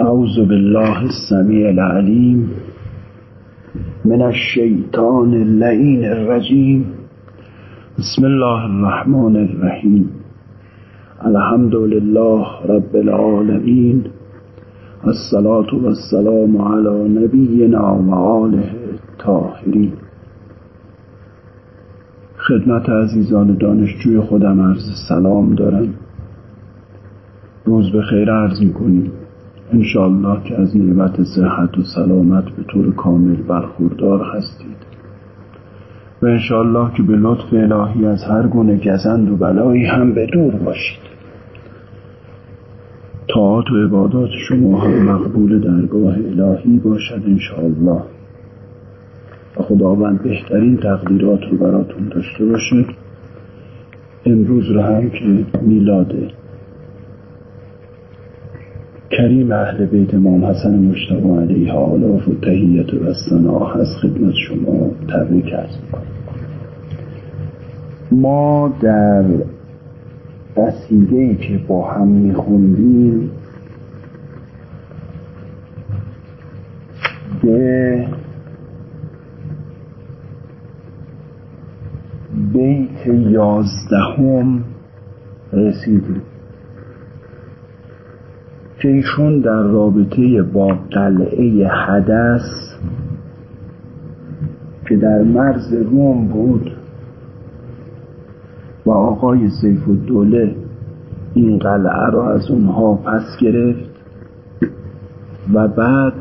أعوذ بالله السميع العليم من الشيطان اللعين الرجيم بسم الله الرحمن الرحيم الحمد لله رب العالمين الصلاة والسلام على نبينا وآله الطاهرين خدمت عزیزان دانشجوی خودم عرض سلام دارم. روز به خیر عرض می‌کنیم. انشاءالله که از نعمت صحت و سلامت به طور کامل برخوردار هستید. و انشاءالله که به لطف الهی از هر گونه گزند و بلایی هم به دور باشید. طاعت و عبادات شما هم مقبول درگاه الهی باشد انشاءالله. و خداوند بهترین تقدیرات رو براتون داشته باشه امروز رو هم که میلاده کریم اهل بیت امام حسن مجتبی علیه آلاف و تهیت و سناه از خدمت شما تبریک ارز ما در قصیده ای که با هم میخوندیم به بیت یازدهم رسیدیم. که ایشون در رابطه با قلعه حدث که در مرز روم بود و آقای سیف الدوله این قلعه را از اونها پس گرفت و بعد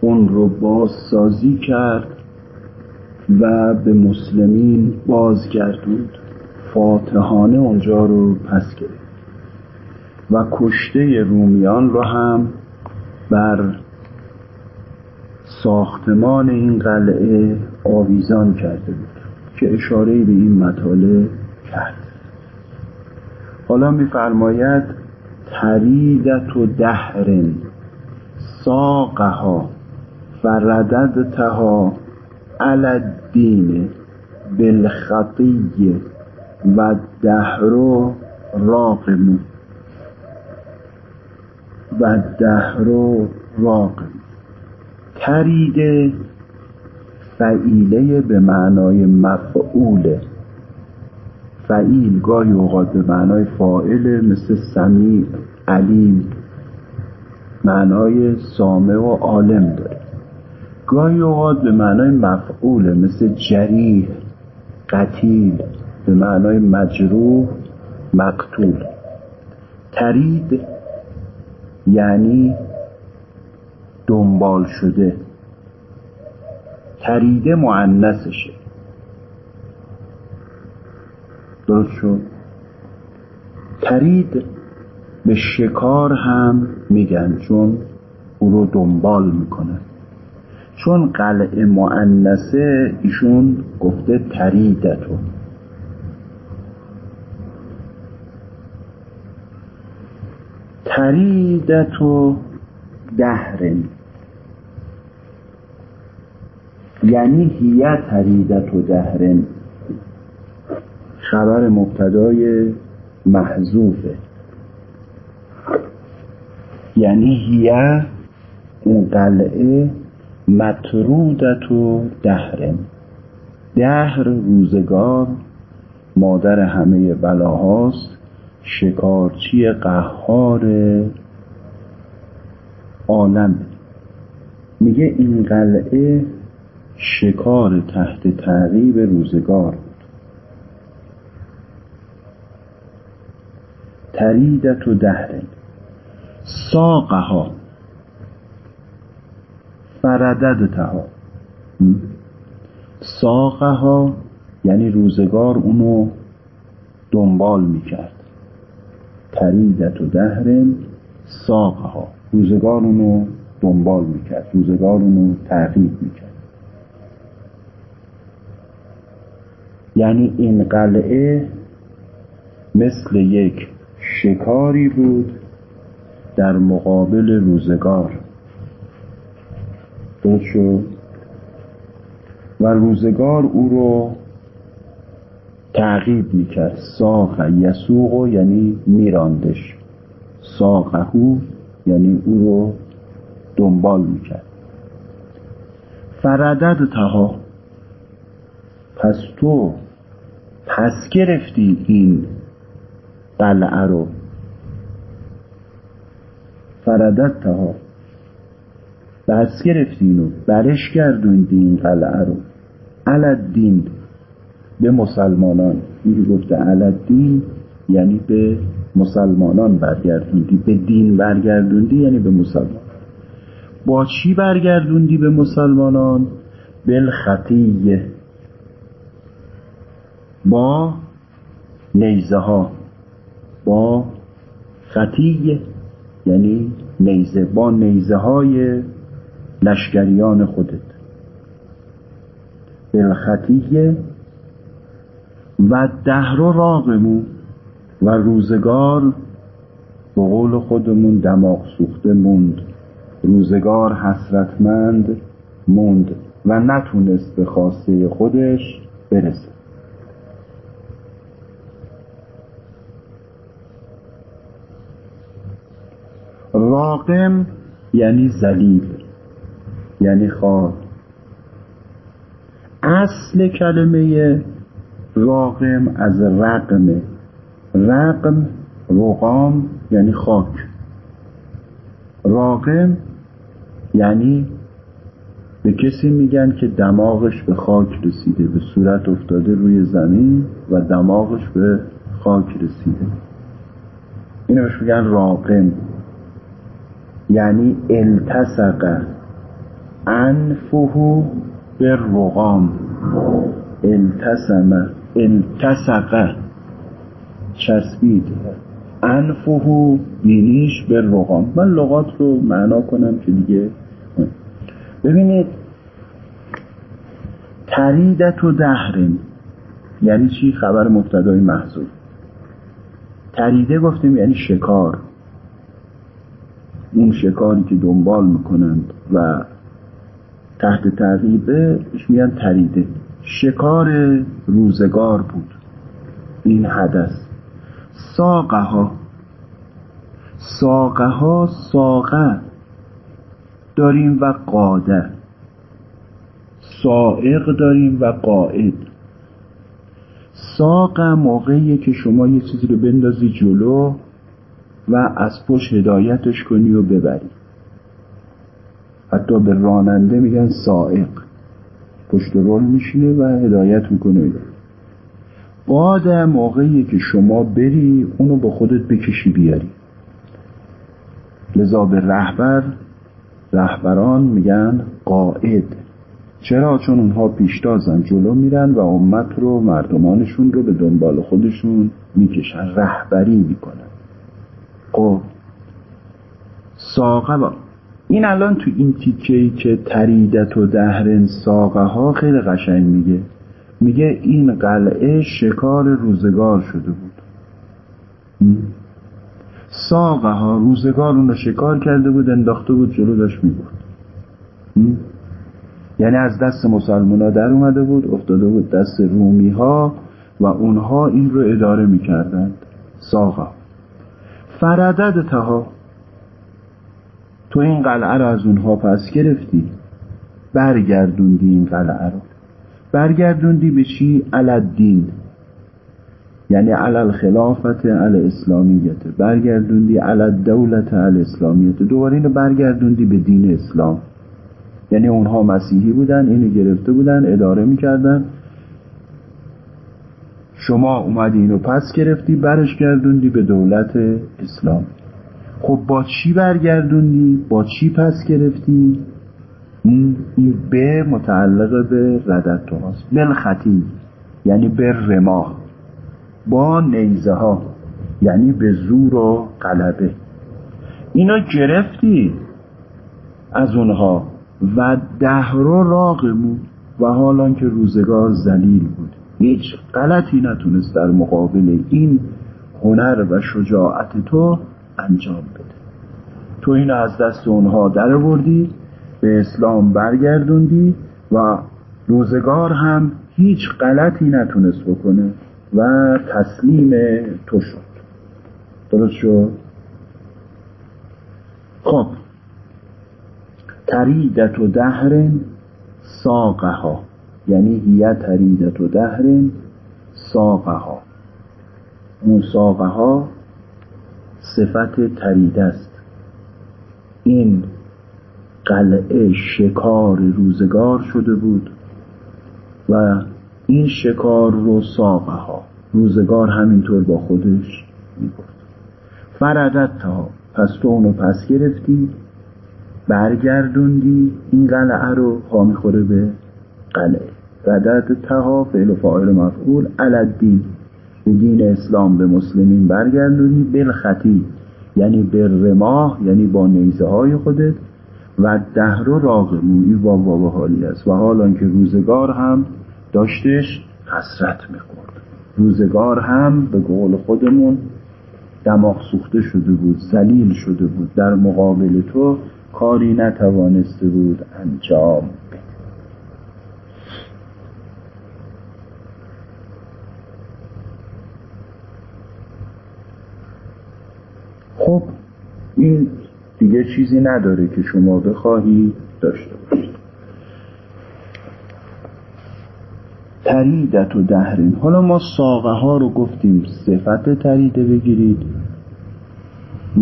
اون رو بازسازی کرد و به مسلمین بازگردوند فاتحانه اونجا رو پس گرفت. و کشته رومیان را هم بر ساختمان این قلعه آویزان کرده بود که اشاره به این مطالب کرد. حالا میفرماید تریدت و دهرن ساقها فرددتها علی الدین بالخطیه و دهر راقمون. و دهر راقم تریده فعیله به معنای مفعوله فعیل گاهی اوقات به معنای فاعله مثل سمیع علیم معنای سامع و عالم داره. گاهی اوقات به معنای مفعوله مثل جریح قتیل به معنای مجروح مقتول. ترید یعنی دنبال شده تریده معنسشه درست شد؟ ترید به شکار هم میگن چون او رو دنبال می‌کنن. چون قلعه معنسه ایشون گفته تریدتون تریدت و دهرن یعنی هیه تریدت و دهرن خبر مبتدای محذوفه یعنی هیه این قلعه مطرودت و دهرن دهر روزگار مادر همه بلاهاست. شکارچی قهار عالم. میگه این قلعه شکار تحت تعقیب روزگار بود. تریدت و دهره ساقها. فرددتها. ساقها یعنی روزگار اونو دنبال می‌کرد. تریدت و دهر ساقها. روزگار اونو دنبال می‌کرد روزگار اونو تعقیب می‌کرد. یعنی این قلعه مثل یک شکاری بود در مقابل روزگار. درست و روزگار او رو تعقیب می‌کرد. ساق یسوق یعنی میراندش. ساقهو یعنی او رو دنبال می‌کرد. فردد تها. پس تو پس گرفتی این قلعه رو. فردد تها. پس گرفتی اینو. برش گردوندی این قلعه رو. علدین. به مسلمانان. میگه گفته علدین یعنی به مسلمانان برگردوندی. به دین برگردوندی یعنی به مسلمان. با چی برگردوندی به مسلمانان؟ بالخطیه. با نیزه ها با خطیه. یعنی نیزه. با نیزه های لشکریان خودت. بالخطیه و دهر و راقمو و روزگار به قول خودمون دماغ سوخته موند. روزگار حسرتمند موند و نتونست به خواسته خودش برسه. راقم یعنی زلیل یعنی خار. اصل کلمه راقم از رقمه رقم رقام یعنی خاک. راقم یعنی به کسی میگن که دماغش به خاک رسیده به صورت افتاده روی زمین و دماغش به خاک رسیده. اینو میگن راقم یعنی التصق. انفهو به رقام التسم التصق چسبید. انفهو بینیش به رقام من لغات رو معنا کنم که دیگه ببینید تریدت و دهرن. یعنی چی؟ خبر مبتدای محضور تریده گفتیم یعنی شکار. اون شکاری که دنبال می‌کنند و تحت تعقیبه میگن تریده. شکار روزگار بود. این حدث. ساقه ها ساقه ها ساقه. داریم و قاده. سائق داریم و قائد. ساق موقعیه که شما یه چیزی رو بندازی جلو و از پشت هدایتش کنی و ببری. حتی به راننده میگن سائق. پشت رول میشینه و هدایت می‌کنه. بعد موقعی که شما بری اونو با خودت بکشی بیاری. لذا به رهبر رهبران میگن قائد. چرا؟ چون اونها پیشتازن جلو میرن و امت رو مردمانشون رو به دنبال خودشون می‌کشن رهبری می‌کنن. خب ساقه این الان تو این تیکه که تریدت و دهرن ساقه ها خیلی قشنگ میگه. میگه این قلعه شکار روزگار شده بود. ساقه ها روزگار اون رو شکار کرده بود انداخته بود جلو داشت میبود یعنی از دست مسلمان ها در اومده بود افتاده بود دست رومی ها و اونها این رو اداره می‌کردند. ساقه فردد تها. تو این قلعه رو از اونها پس گرفتی. برگردوندی این قلعه رو برگردوندی به چی؟ علالدین یعنی علال خلافت عل اسلامیت. برگردوندی علال دولت عل اسلامیت. دوباره اینو برگردوندی به دین اسلام. یعنی اونها مسیحی بودن اینو گرفته بودن اداره می‌کردن. شما اومدی اینو پس گرفتی برش گردوندی به دولت اسلام خب با چی برگردوندی؟ با چی پس گرفتی؟ این به متعلق به ردت تو هست بالخطی یعنی به رماه با نیزه ها یعنی به زور و قلبه اینا گرفتی از اونها و دهرو راقمو و حالا که روزگار زلیل بود. هیچ غلطی نتونست در مقابل این هنر و شجاعت تو انجام بده. تو اینو از دست اونها در بردی به اسلام برگردوندی و روزگار هم هیچ غلطی نتونست بکنه و تسلیم تو شد. درست شد؟ خب. تریدت و دهر ساقها. یعنی هیه تریدت و دهر ساقها. اون ساقها صفت تریده است. این قلعه شکار روزگار شده بود و این شکار رو ساقه ها روزگار همینطور با خودش می‌برد فردت تا پس تو اونو پس گرفتی برگردوندی این قلعه رو ها می‌خوره به قلعه. ردت تها فعل و فاعل مفعول علدین به دین اسلام به مسلمین برگردونی بالخطی یعنی به رماه یعنی با نیزه های خودت و دهر و راقمویی با بابا حالی است. و حالا که روزگار هم داشتش حسرت می‌خورد. روزگار هم به قول خودمون دماغ سوخته شده بود زلیل شده بود. در مقابل تو کاری نتوانسته بود انجام خب این دیگه چیزی نداره که شما بخواهی داشته باشید تریدت و دهرین. حالا ما ساقه ها رو گفتیم صفت تریده بگیرید.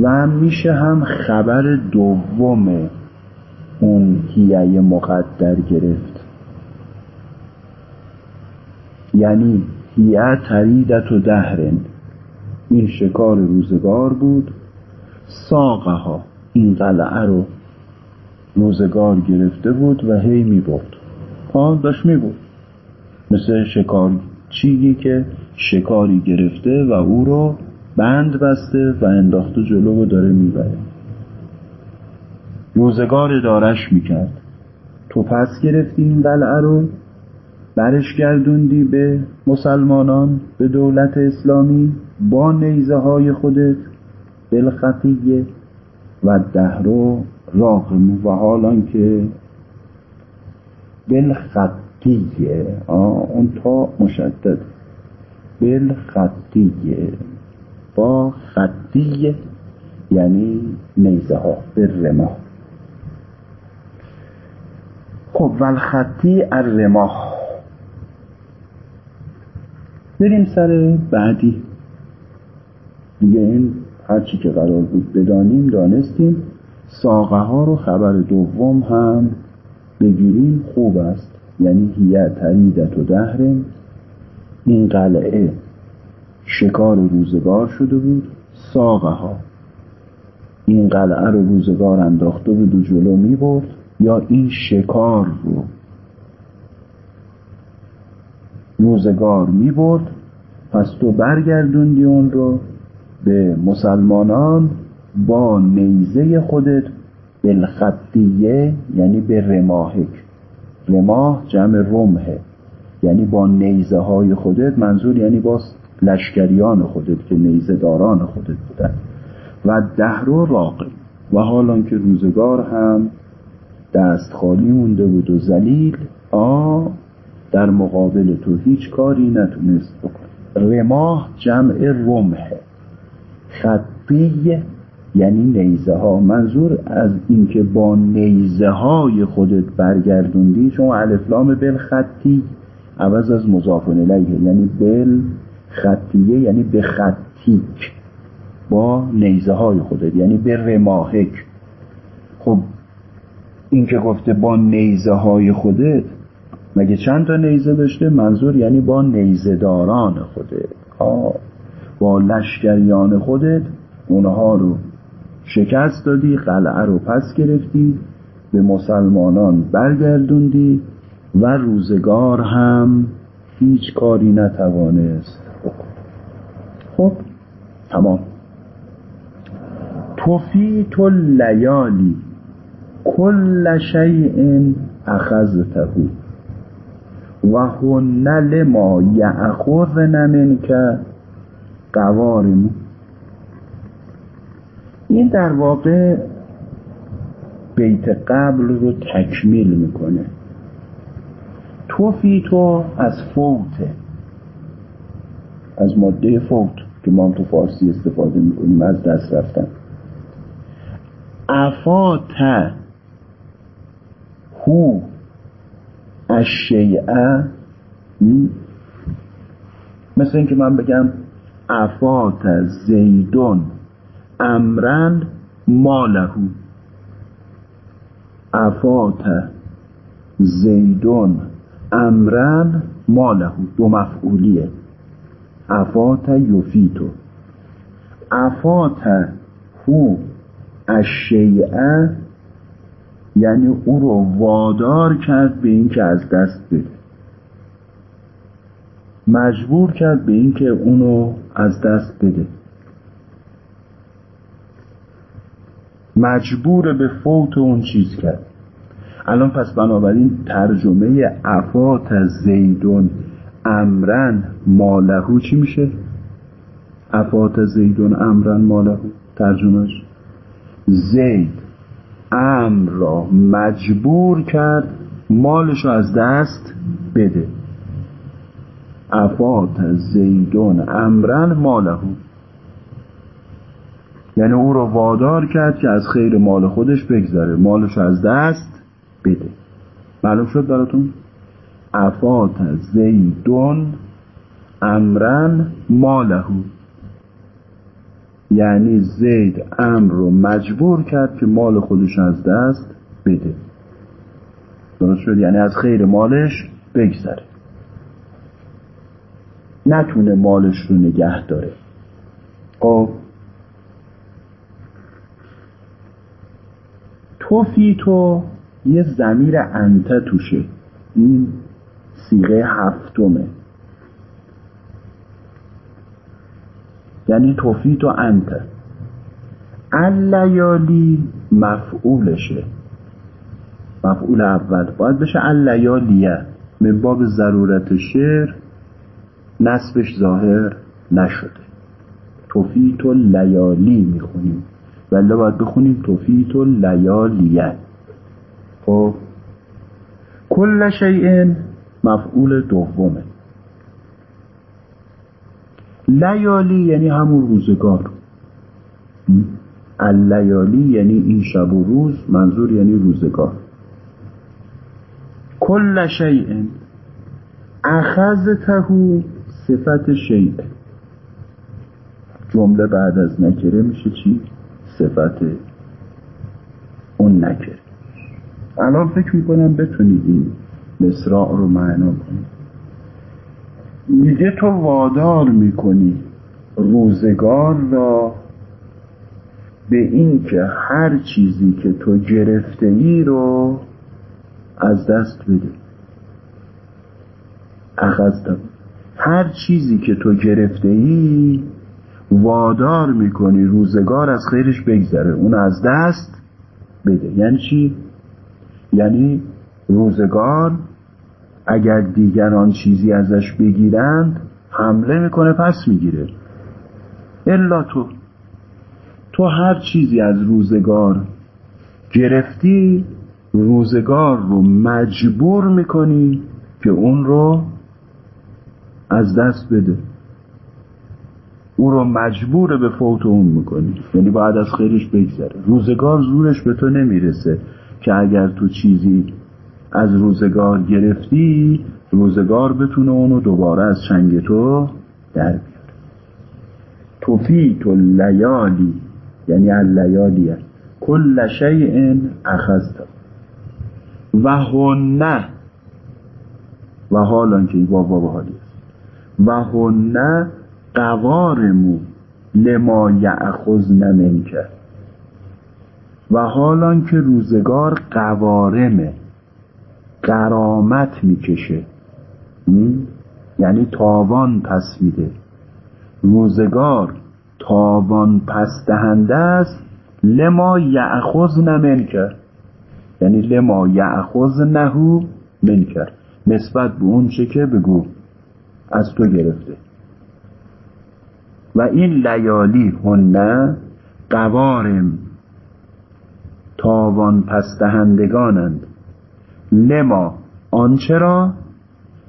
و میشه هم خبر دوم اون هیه مقدر گرفت. یعنی هیه تریدت و دهرن این شکار روزگار بود. ساقه ها این قلعه رو روزگار گرفته بود و هی می برد. آن داشت می بود مثل شکار چیگی که شکاری گرفته و او رو بند بسته و انداخته جلو و داره می‌بره روزگار دارش می‌کرد تو پس گرفتی این قلعه رو برش گردوندی به مسلمانان به دولت اسلامی با نیزه های خودت بالخطیه و دهرو راقم و حالان که بالخطیه. اون تا مشدد. بالخطیه. با خطیه یعنی نیزه ها بالرماه خب والخطی الرماه بریم سر بعدی. دیگه این هرچی که قرار بود بدانیم دانستیم. ساقه ها رو خبر دوم هم بگیریم خوب است. یعنی هیه تریدت و دهر این قلعه شکار روزگار شده بود. ساقه ها این قلعه رو روزگار انداخته بود و جلو می برد. یا این شکار رو روزگار می برد. پس تو برگردوندی اون رو. به مسلمانان با نیزه خودت بالخطیه یعنی به رماهک. رماه جمع رمه یعنی با نیزه های خودت منظور یعنی با لشکریان خودت که نیزه داران خودت بودن. و دهر و راقب و حالان که روزگار هم دست خالی مونده بود و زلیل آ در مقابل تو هیچ کاری نتونست بکن رماه جمع رمه خطی یعنی نیزه ها منظور از اینکه با نیزه های خودت برگردوندی شما الفلام بل خطی عوض از مضاف الیه یعنی بل خطیه یعنی به خطیک با نیزه های خودت یعنی به رماهک. خب این که گفته با نیزه های خودت مگه چند تا نیزه داشته؟ منظور یعنی با نیزه داران خودت. آه. با لشکریان خودت اونها رو شکست دادی قلعه رو پس گرفتی به مسلمانان برگردوندی و روزگار هم هیچ کاری نتوانست خب تمام. توفیت لیالی کل شیء اخذته و هن لما یأخذن منک قوارمو این در واقع بیت قبل رو تکمیل می‌کنه. توفی تو از فوته از ماده فوت که ما تو فارسی استفاده می‌کنیم از دست رفتن. افات هو الشیعه مثل اینکه من بگم افات زیدون امرن مالهو. افات زیدون امرن مالهو. دو مفعولیه. افات یفیتو. افات هو الشیعه یعنی او رو وادار کرد به اینکه از دست بده. مجبور کرد به اینکه اونو از دست بده. مجبور به فوت اون چیز کرد. الان پس بنابراین ترجمه افات زیدون امرن مالهو چی میشه؟ افات زیدون امرن مالهو ترجمهش؟ زید امر را مجبور کرد مالش را از دست بده. افات زیدون امرن مالهو. یعنی او را وادار کرد که از خیر مال خودش بگذره. مالش از دست بده. معلوم شد براتون؟ افات زیدون امرن مالهو. یعنی زید امر رو مجبور کرد که مال خودش از دست بده. درست شد؟ یعنی از خیر مالش بگذره. نتونه مالش رو نگه داره. خب. توفی تو یه زمیر انته توشه. این سیغه هفتمه. یعنی توفیت و انت اللیالی مفعولشه. مفعول اول. باید بشه اللیالیه. من باب ضرورت شعر نسبش ظاهر نشده. توفیت و لیالی می‌خونیم. ولی باید بخونیم توفیت و لیالیه خب؟ کل شیء مفعول دومه. لیالی یعنی همون روزگار. اللیالی یعنی این شب و روز منظور یعنی روزگار. کل شیء اخذته صفت شیء جمله بعد از نکره میشه چی؟ صفت اون نکره. الان فکر می‌کنم بتونید این مصراع رو معنا کنید. میگه تو وادار می‌کنی روزگار را به اینکه هر چیزی که تو گرفته ای رو از دست بده. اخذتم هر چیزی که تو گرفته ای وادار می‌کنی روزگار از خیرش بگذره. اون از دست بده. یعنی چی؟ یعنی روزگار اگر دیگران چیزی ازش بگیرند حمله می‌کنه پس می‌گیره. الا تو. تو هر چیزی از روزگار گرفتی روزگار رو مجبور می‌کنی که اون رو از دست بده. او رو مجبور به فوت اون می‌کنی. یعنی باید از خیرش بگذره. روزگار زورش به تو نمی‌رسه که اگر تو چیزی از روزگار گرفتی روزگار بتونه اونو دوباره از چنگ تو در بیاره. توفیت لیالی یعنی اللیالی کل شیء اخذت. و هنه و حالا که با بابا حالی و هنه قوارمو لما یعخذن منکه و حالان که روزگار قوارمه قرامت می‌کشه. یعنی تاوان پس میده. روزگار تاوان پس دهنده است لما یعخذ منکر یعنی لما نهو منکر نسبت به اون چه که بگو. از تو گرفته. و این لیالی هنه قوارم تاوان پس دهندگانند. لما آنچه را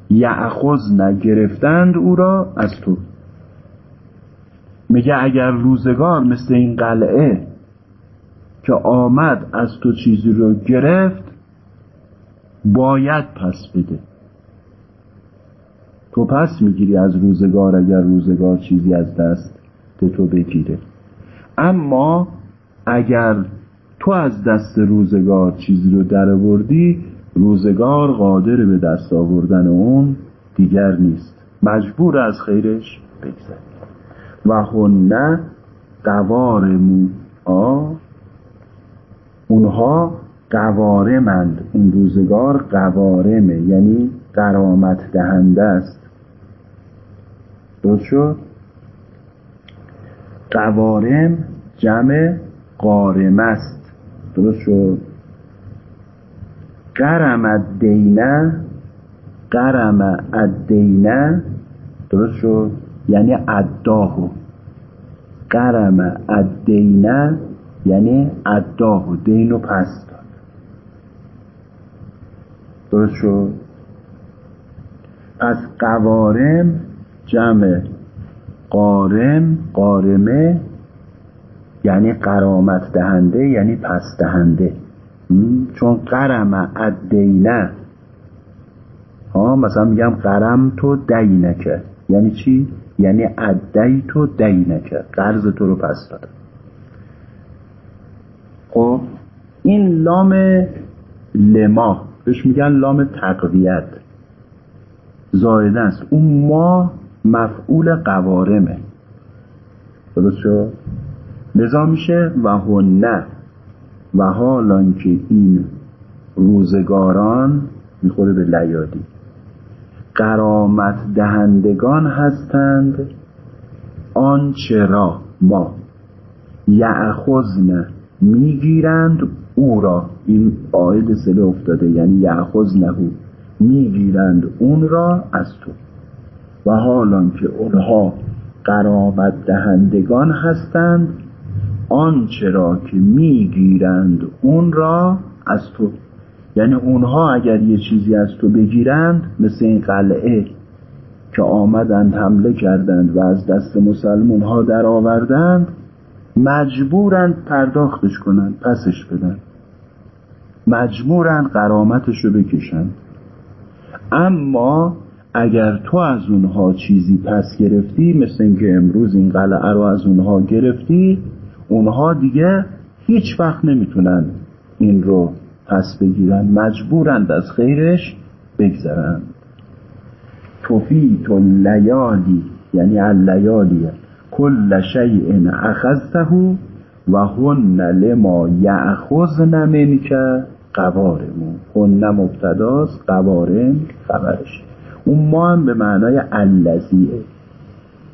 یعخذ نگرفتند او را از تو. میگه اگر روزگار مثل این قلعه که آمد از تو چیزی رو گرفت باید پس بده. تو پس می‌گیری از روزگار اگر روزگار چیزی از دست تو بگیره. اما اگر تو از دست روزگار چیزی رو درآوردی روزگار قادر به دست آوردن اون دیگر نیست. مجبور از خیرش بگذر و هنه قوارمو آ اونها قوارمند. اون روزگار قوارمه یعنی قرامت دهنده است. درست شد. قوارم جمع قارم است. درست شد. قرم الدینه قرم الدینه درست شد. یعنی اداهو قرم الدینه یعنی اداهو دینو پس داد. درست شد. از قوارم جمع قارم قارمه یعنی قرامت دهنده یعنی پس دهنده. چون قرم الدینه ها مثلا میگم قرم تو دینکه یعنی چی؟ یعنی ادی تو دینکه قرض تو رو پس دادم خب این لام لما. بهش میگن لام تقویت. زایده است. اون ما مفعول قوارمه. درست شد؟ لذا میشه و هنه و حالان که این روزگاران می‌خوره به لیادی. قرامت دهندگان هستند. آنچه را ما یعخذن می‌گیرند او را. این آید سله افتاده یعنی یعخذنه می‌گیرند اون را از تو. و حالان که اونها قرامت دهندگان هستند آنچه را که می‌گیرند اون را از تو. یعنی اونها اگر یه چیزی از تو بگیرند مثل این قلعه که آمدند حمله کردند و از دست مسلمون ها در آوردند مجبورند پرداختش کنند پسش بدن. مجبورند قرامتش رو بکشند اما اگر تو از اونها چیزی پس گرفتی مثل اینکه امروز این قلعه رو از اونها گرفتی اونها دیگه هیچ وقت نمی‌تونن این رو پس بگیرن. مجبورند از خیرش بگذرند توفیت لیالی یعنی اللیالی کل شیء اخذته و هن لما یأخذن منک قوارمون. هن مبتداست قوارم خبرش اون ما هم به معنای الذیه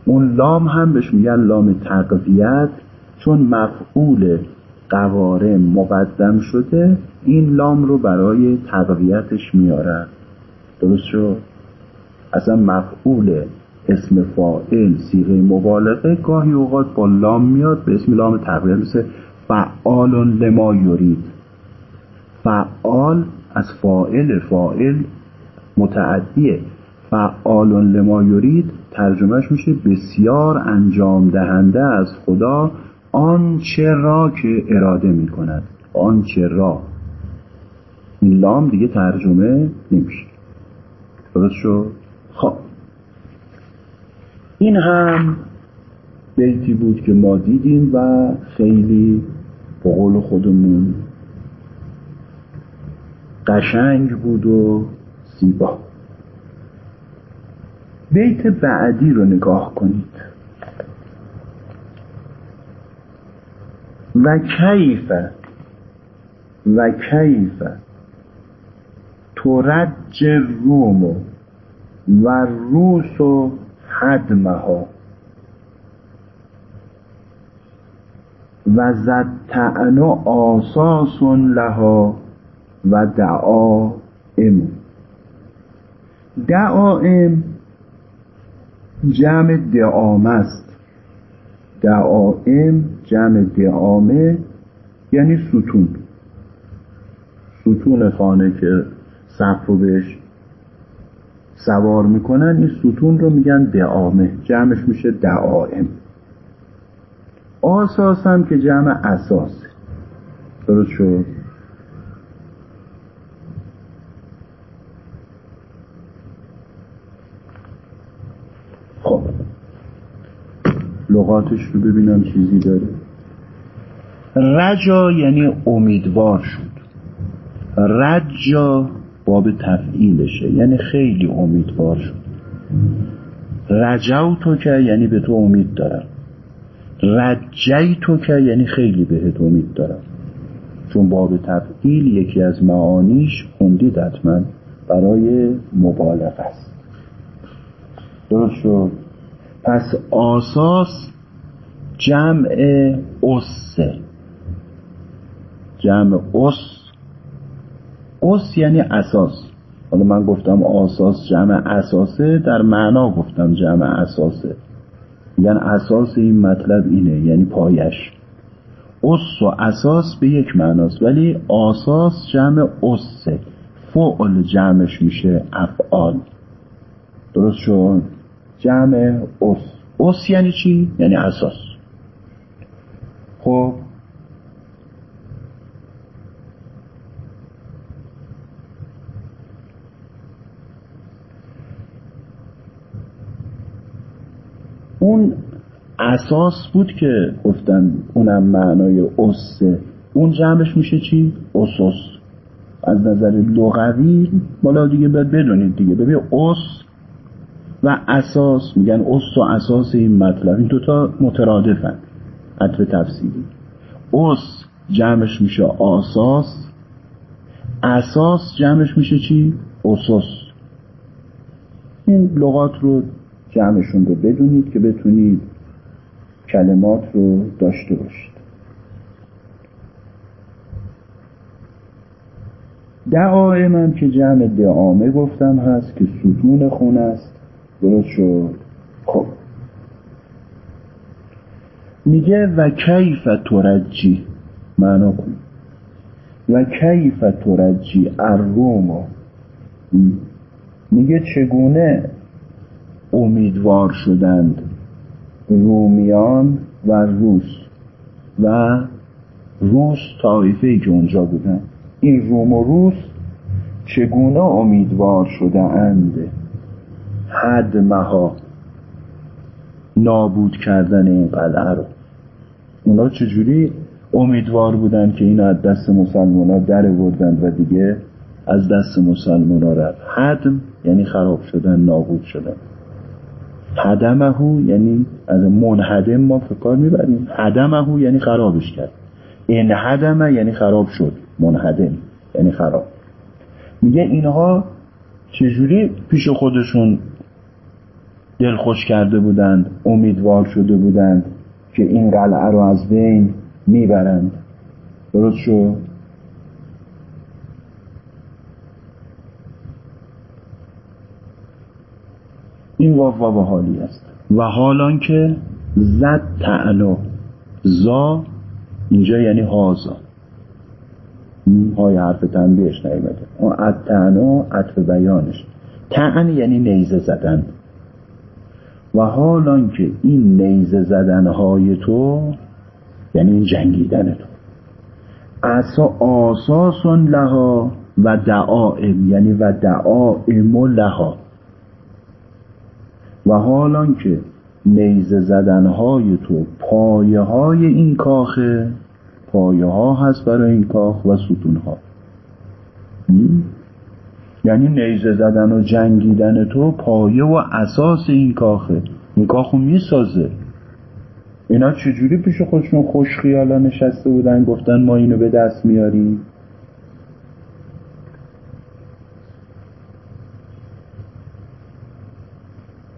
اون لام هم بهش میگن لام تقویت چون مفعول قوارم مقدم شده این لام رو برای تقویتش میارن. درست شد؟ اصلا مفعول اسم فاعل سیغه مبالغه گاهی اوقات با لام میاد به اسم لام تقویت مثل فعال لما یورید فعال از فاعل فاعل متعدیه. فعال لما یورید ترجمهش میشه بسیار انجام دهنده از خدا آنچه را که اراده می کند آنچه را. این لام دیگه ترجمه نمیشه. درست شد؟ خب. این هم بیتی بود که ما دیدیم و خیلی به قول خودمون قشنگ بود و زیبا. بیت بعدی رو نگاه کنید. و کیف و کیف ترج روم و روس و حدمها و زد آساس لها و دعائم دعائم جمع دعام است. دعائم جمع دعامه یعنی ستون. ستون خانه که سقف رو بهش سوار می‌کنن این ستون رو میگن دعامه. جمعش میشه دعائم. آساس هم که جمع اساس. درست شد خب لغاتش رو ببینم چیزی داره. رجا یعنی امیدوار شد. رجا باب تفعیلشه یعنی خیلی امیدوار شد. رجو تو که یعنی به تو امید دارم. رجی تو که یعنی خیلی بهت امید دارم. چون باب تفعیل یکی از معانیش خوندید حتما برای مبالغه است. درست شد؟ پس آساس جمع اسه جمع اس. اس یعنی اساس. حالا من گفتم آساس جمع اساسه در معنا گفتم جمع اساسه. میگن اساس این مطلب اینه یعنی پایش. اس و اساس به یک معناست ولی آساس جمع اسه فعل جمعش میشه افعال. درست شد؟ جمع اس. اس یعنی چی؟ یعنی اساس. خب. اون اساس بود که گفتن اونم معنای اسه اون جمعش میشه چی؟ اسوس از نظر لغوی بالا دیگه باید بدونید دیگه. ببین اس و اساس میگن اس و اساس این مطلب. این دوتا مترادفن. عطف تفسیری اس جمعش میشه آساس. اساس جمعش میشه چی؟ اسس این لغات رو جمعشون رو بدونید که بتونید کلمات رو داشته باشید. دعائم هم که جمع دعامه گفتم هست که ستون خون است. درست شد خب. میگه و کیف ترجی. معنا کن. و کیف ترجی الروم. میگه چگونه امیدوار شدند رومیان و روس و روس طایفه ای که اونجا بودن. این روم و روس چگونه امیدوار شده اند حدمها نابود کردن این قلعه رو. اونا چجوری امیدوار بودن که این از دست مسلمان ها در و دیگه از دست مسلمان ها رفت حدم یعنی خراب شدن نابود شدن. هدمهو یعنی از منهدم ما فکر می‌بریم. هدمهو یعنی خرابش کرد. این هدمه یعنی خراب شد. منهدم یعنی خراب. میگه اینها چجوری پیش خودشون دل خوش کرده بودند امیدوار شده بودند که این قلعه رو از بین می‌برند. درست شد؟ این واو واو حالی است. و حالان که زد تعلا زا اینجا یعنی هازا های حرف تنبیهش نیمده اون اتعنا عطف بیانش. تعن یعنی نیزه زدن. و حالان که این نیزه زدن های تو یعنی این جنگیدن تو. اسا آساسون لها و دعائم یعنی و دعائم لها. و حالان که نیزه زدنهای تو پایه های این کاخه پایه ها هست برای این کاخ و ستون ها یعنی نیزه زدن و جنگیدن تو پایه و اساس این کاخه. این کاخو می‌سازه. اینا چجوری پیش خودشون خوش خیالا نشسته بودن؟ گفتن ما اینو به دست میاریم.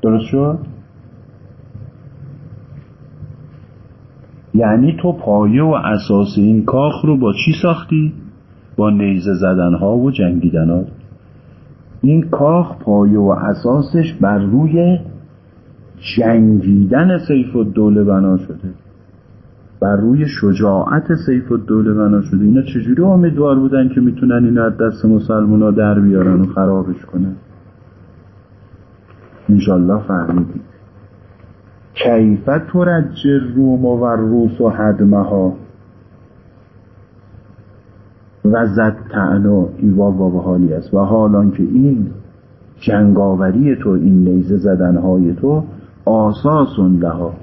درست شد؟ یعنی تو پایه و اساس این کاخ رو با چی ساختی؟ با نیزه زدن ها و جنگیدن ها این کاخ پایه و اساسش بر روی جنگیدن سیف و دوله بنا شده. بر روی شجاعت سیف و دوله بنا شده. اینا چجوری امیدوار بودن که می‌تونن این از دست مسلمان در بیارن و خرابش کنن؟ انشالله فهمیدید. کیفت ترج روم و روس و ها و زد تعنا این واو حالی است. و حالان که این جنگاوری تو این نیزه زدنهای تو آساس لها.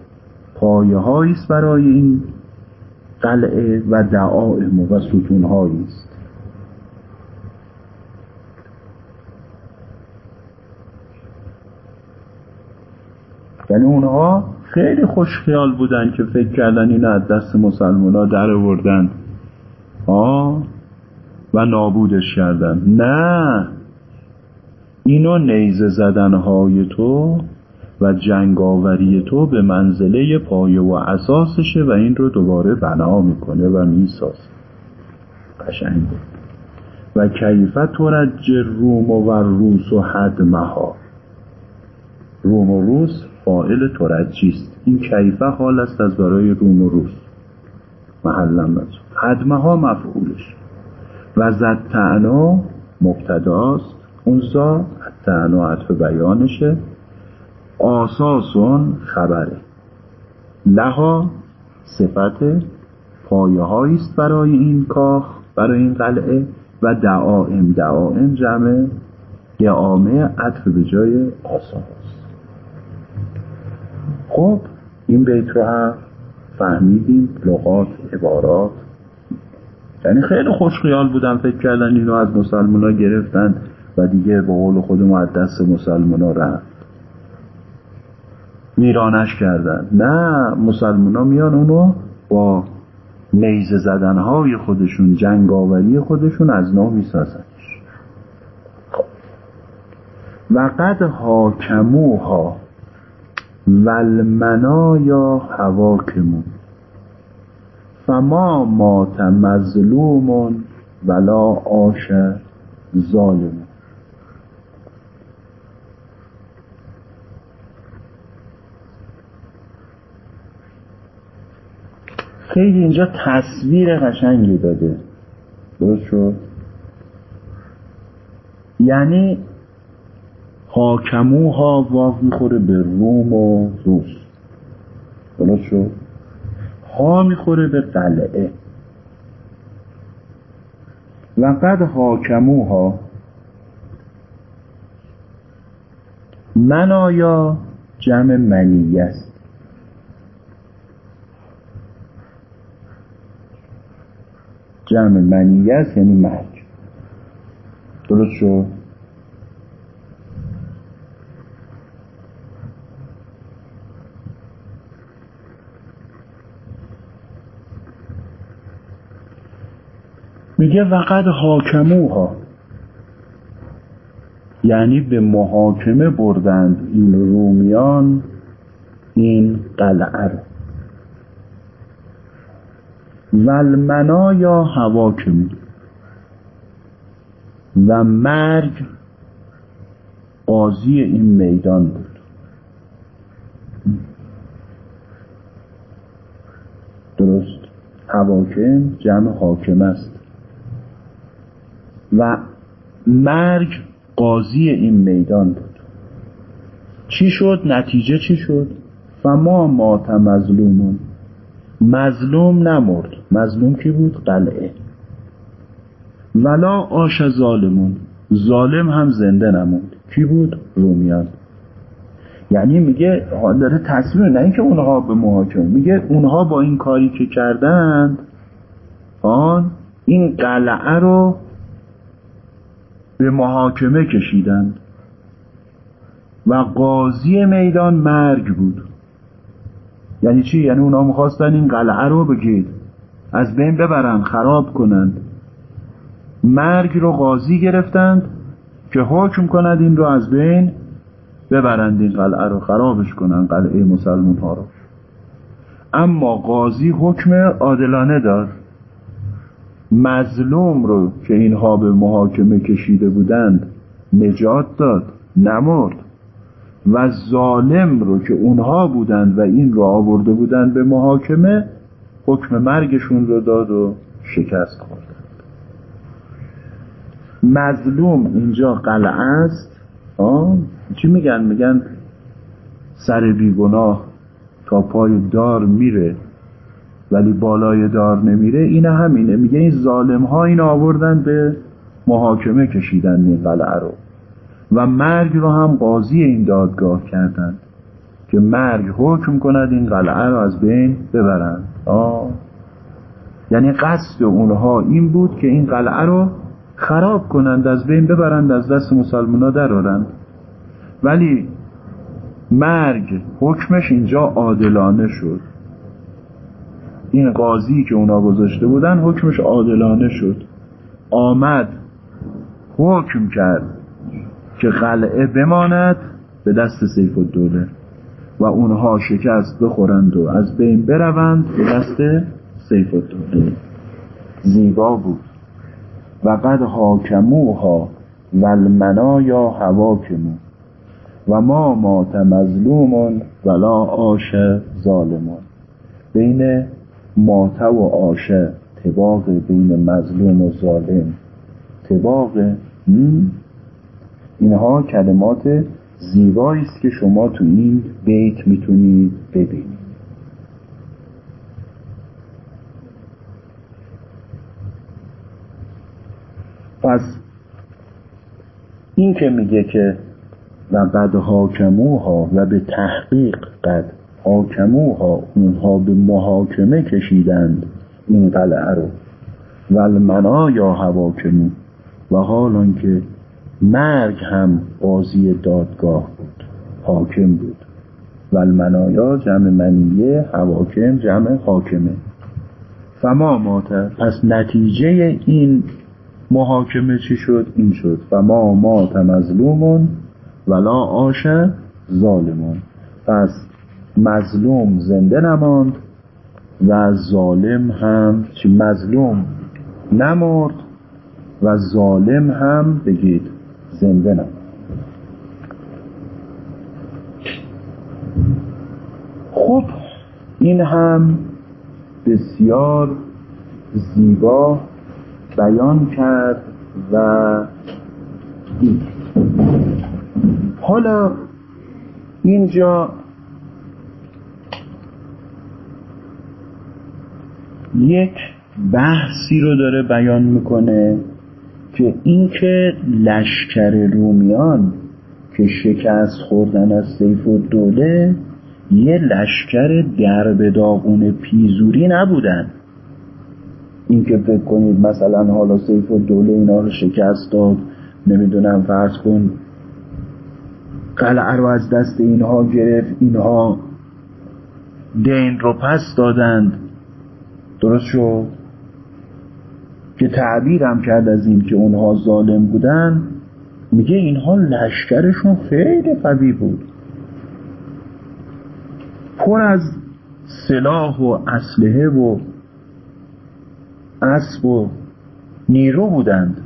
پایه است برای این قلعه و دعائم و ستونهایی است. یعنی اونها خیلی خوش خیال بودن که فکر کردن این از دست مسلمان ها در آوردن. آه و نابودش کردن. نه. اینو نیزه زدنهای تو و جنگاوری تو به منزله پایه و اساسشه و این رو دوباره بنا می‌کنه و می‌سازه. قشنگ. و کیفت ترج روم و روس و حدمها. روم و روس فائل ترجیست این کیفه حال است از برای روم و روس. بزن حدمها مفعولش. و زد تعنا مبتداست. اون زا تعنا عطف بیانشه. آساسون خبره. لها صفت پایه است برای این کاخ برای این قلعه و دعائم. دعائم جمع دعامه عطف به جای آساس. خب این بیت رو هم فهمیدیم. لغات عبارات. یعنی خیلی خوش خیال بودن فکر کردن اینو از مسلمان ها گرفتن و دیگه به قول خودمون از دست مسلمان ها رفت. میرانش کردن. نه مسلمان ها میان اونو با نیزه زدنهای خودشون جنگاوری خودشون از نو میسازنش. و قد حاکموها والمنایا هواکمون فما مات مظلوم ولا آش ظالم. خیلی اینجا تصویر قشنگی داده. درست شد؟ یعنی حاکموها واو می‌خوره به روم و روس. درست شد؟ می‌خوره به قلعه. و قد حاکموها منایا جمع منیه است؟ جمع منیه است یعنی مرگ. درست شد؟ میگه وقد حاکموها. یعنی به محاکمه بردند این رومیان این قلعه رو. یا حواکم. و مرگ قاضی این میدان بود. درست. حواکم جمع حاکم است. و مرگ قاضی این میدان بود. چی شد؟ نتیجه چی شد؟ فما مات مظلومون. مظلوم نمرد. مظلوم کی بود؟ قلعه. ولا آش ظالمون. ظالم هم زنده نموند. کی بود؟ رومیان. یعنی میگه داره تصویر نه اینکه اونها به محاکمه. میگه اونها با این کاری که کردند آن این قلعه رو به محاکمه کشیدند و قاضی میدان مرگ بود. یعنی چی؟ یعنی اونا می‌خواستن این قلعه رو بگید از بین ببرن خراب کنند. مرگ رو قاضی گرفتند که حکم کند این رو از بین ببرند این قلعه رو خرابش کنند قلعه مسلمان ها رو. اما قاضی حکم عادلانه داد. مظلوم رو که اینها به محاکمه کشیده بودند نجات داد نمرد. و ظالم رو که اونها بودند و این رو آورده بودند به محاکمه حکم مرگشون رو داد و شکست خوردند. مظلوم اینجا قلعه است؟ چی میگن؟ میگن سر بیگناه تا پای دار میره. ولی بالای دار نمیره این همینه. میگه این ظالم ها این آوردن به محاکمه کشیدن این قلعه رو. و مرگ رو هم قاضی این دادگاه کردند که مرگ حکم کند این قلعه رو از بین ببرند. آه. یعنی قصد اونها این بود که این قلعه رو خراب کنند از بین ببرند از دست مسلمان ها درارند ولی مرگ حکمش اینجا عادلانه شد. این قاضی که اونا گذاشته بودن حکمش عادلانه شد. آمد حکم کرد که قلعه بماند به دست سیف الدوله و اونها شکست بخورند و از بین بروند به دست سیف الدوله. زیبا بود. و قد حاکموها و المنایا هواکمو و ما مات مظلوم ولا آش ظالمان بین ماته و آشه تباق بین مظلوم و ظالم. تباق اینها کلمات زیبایی است که شما تو این بیت می‌تونید ببینید. پس این که میگه که و قد حاکموها و به تحقیق قد حاکموها اونها به محاکمه کشیدند این قلعه رو. و یا حواکمو و حال که مرگ هم قاضی دادگاه بود حاکم بود. و المنایا جمع منیه حواکم جمع حاکمه. فما ماته پس نتیجه این محاکمه چی شد؟ این شد. فما مات مظلومون ولا آش ظالمون. پس مظلوم زنده نماند و ظالم هم چی؟ مظلوم نمرد و ظالم هم بگید زنده نماند. خب این هم بسیار زیبا بیان کرد و دید حالا اینجا یک بحثی رو داره بیان می‌کنه که اینکه لشکر رومیان که شکست خوردن از سیف و دوله یه لشکر درب داغون پیزوری نبودن. اینکه فکر کنید مثلا حالا سیف و دوله اینا رو شکست داد نمی‌دونم فرض کن قلعه رو از دست اینها گرفت اینها دین رو پس دادند. درست شد؟ که تعبیرم کرد از این که اونها ظالم بودن میگه اینها لشکرشون خیلی قوی بود. پر از سلاح و اسلحه و اسب و نیرو بودند.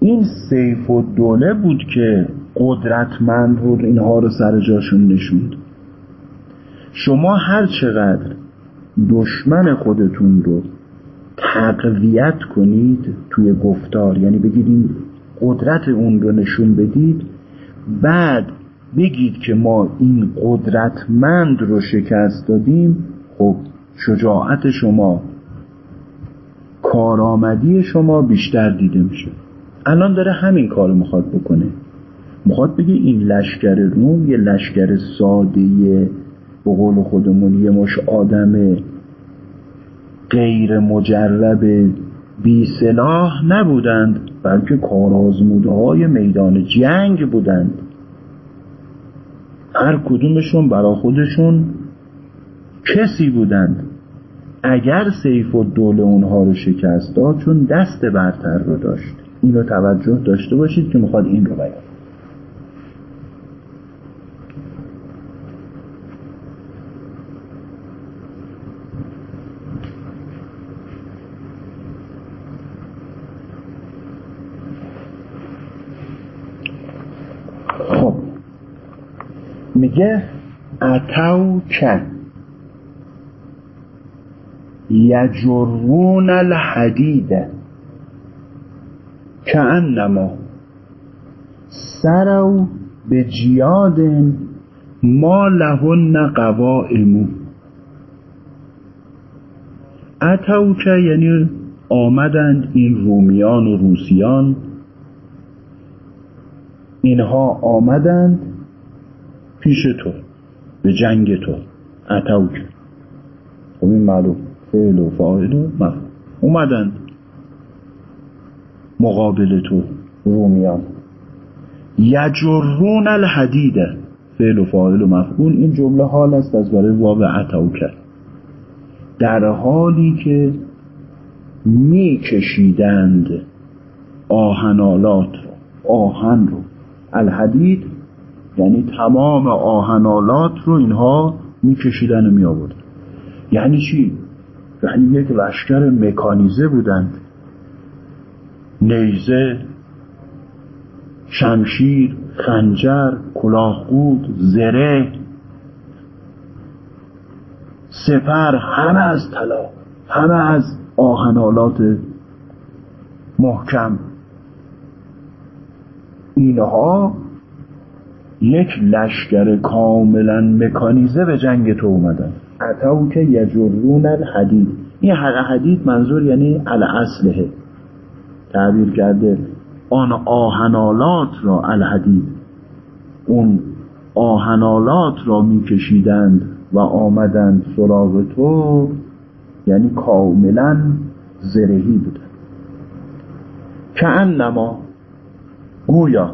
این سیف و دوله بود که قدرتمند بود اینها رو سر جاشون نشوند. شما هر چقدر دشمن خودتون رو تقویت کنید توی گفتار. یعنی بگید این قدرت اون رو نشون بدید بعد بگید که ما این قدرتمند رو شکست دادیم. خب شجاعت شما کارآمدی شما بیشتر دیده میشه. الان داره همین کار می‌خواد بکنه. می‌خواد بگه این لشکر روم یه لشکر ساده به قول خودمون یه مش آدم غیر مجرب بی سلاح نبودند بلکه کارآزموده های میدان جنگ بودند. هر کدومشون برا خودشون کسی بودند. اگر سیف و دوله اونها رو شکست داد چون دست برتر رو داشت. اینو توجه داشته باشید که می‌خواد این رو بیان. میگه اتو که یجرون الحدید. که انما سرو به جیاد ما لهن قوائمو اتوکه یعنی آمدند این رومیان و روسیان. اینها آمدند پیش تو به جنگ تو. اتوکه خب این معلوم. فعل و فاعل و مفعول. اومدند مقابل تو رومیان. یجرون الحدیده فعل و فاعل و مفعول. این جمله حال است از برای واو عتوکه در حالی که میکشیدند آهنالات رو آهن رو. الحدید یعنی تمام آهنالات رو اینها میکشیدن و می یعنی چی؟ یعنی یک لشکر مکانیزه بودند. نیزه شمشیر خنجر کلاهگود زره سپر همه از طلا همه از آهنالات محکم. اینها یک لشکر کاملا مکانیزه به جنگ تو اومدن. اتاو که یجرون الحدید. این حدید منظور یعنی اصله تعبیر کرده آن آهنالات را الحدید. اون آهنالات را میکشیدند و آمدند سراغ تو یعنی کاملا زرهی بودند که انما گویا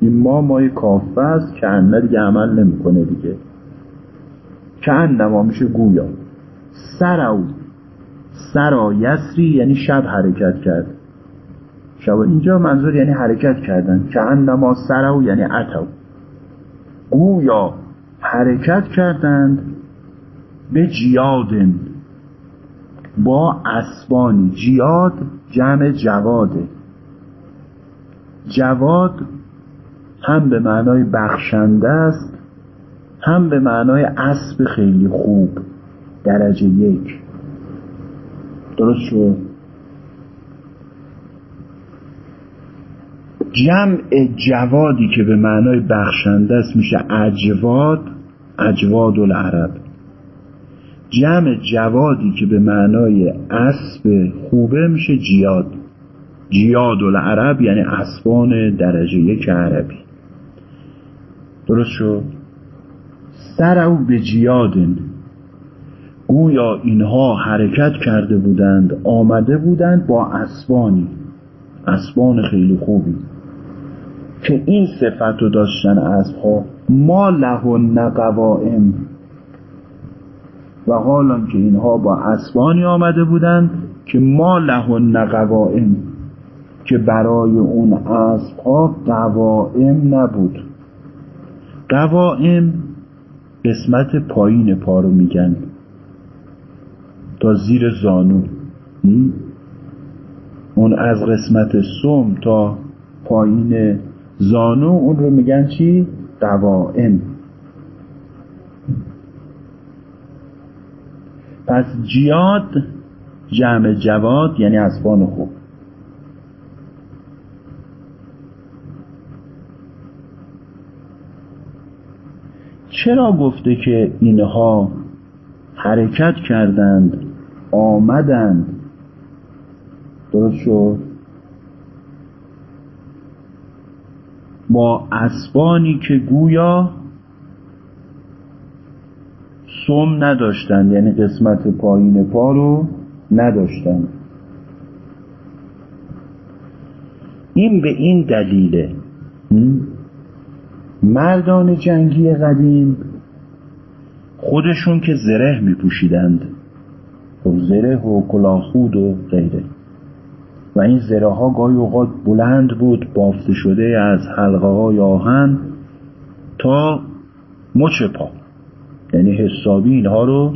این ما مای کافه است که انه دیگه عمل نمی‌کنه دیگه. که انما میشه گویا. سرو. سرا یسری یعنی شب حرکت کرد. شب اینجا منظور یعنی حرکت کردن. که انما سرو یعنی اتو. گویا حرکت کردند به جیادن با اسبانی. جیاد جمع جواده جواد هم به معنای بخشنده است هم به معنای اسب خیلی خوب درجه یک. درست شد؟ جمع جوادی که به معنای بخشنده است میشه اجواد اجواد العرب جمع جوادی که به معنای اسب خوبه میشه جیاد. جیاد العرب یعنی اسبان درجه یک عربی. درست شد؟ سرو به جیادن. گویا اینها حرکت کرده بودند آمده بودند با اسبانی. اسبان خیلی خوبی. که این صفت رو داشتن اسبها ما لهن قوائم و حالا که اینها با اسبانی آمده بودند که ما لهن قوائم که برای اون اسبها قوائم نبود. قوائم قسمت پایین پا رو میگن. تا زیر زانو. اون از قسمت سم تا پایین زانو اون رو میگن چی؟ قوائم پس جیاد جمع جواد یعنی اسبان خوب. چرا گفته که اینها حرکت کردند آمدند؟ درست شد؟ با اسبانی که گویا سم نداشتند یعنی قسمت پایین پا رو نداشتند. این به این دلیله. مردان جنگی قدیم خودشون که زره می پوشیدند خب زره و کلاهخود و غیره. و این زره ها گاهی اوقات بلند بود بافته شده از حلقه های آهن تا مچ پا. یعنی حسابی اینها رو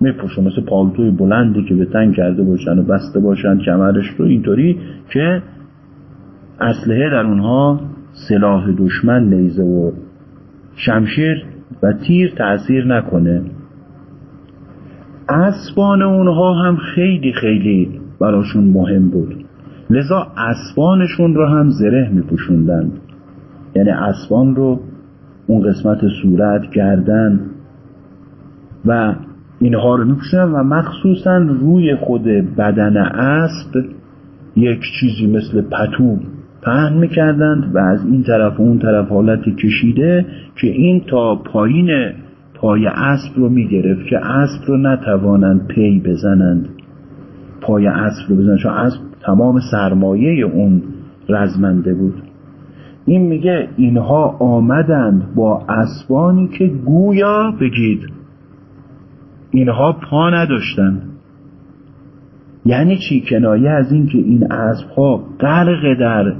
میپوشن. مثل پالتوی بلندی که به تنگ کرده باشن و بسته باشن کمرش رو اینطوری که اسلحه در اونها سلاح دشمن نیزه و شمشیر و تیر تأثیر نکنه. اسبان اونها هم خیلی خیلی براشون مهم بود. لذا اسبانشون رو هم زره میپوشوندند یعنی اسبان رو اون قسمت صورت گردن و اینها رو میپوشیدن و مخصوصا روی خود بدن اسب یک چیزی مثل پتو پهن می‌کردند و از این طرف و اون طرف حالت کشیده که این تا پایین پای اسب رو می‌گرفت که اسب رو نتوانند پی بزنند. پای اسب رو بزنند. چون اسب تمام سرمایه اون رزمنده بود. این میگه اینها آمدند با اسبانی که گویا بگید. اینها پا نداشتند. یعنی چی؟ کنایه از این که این اسبها غرق در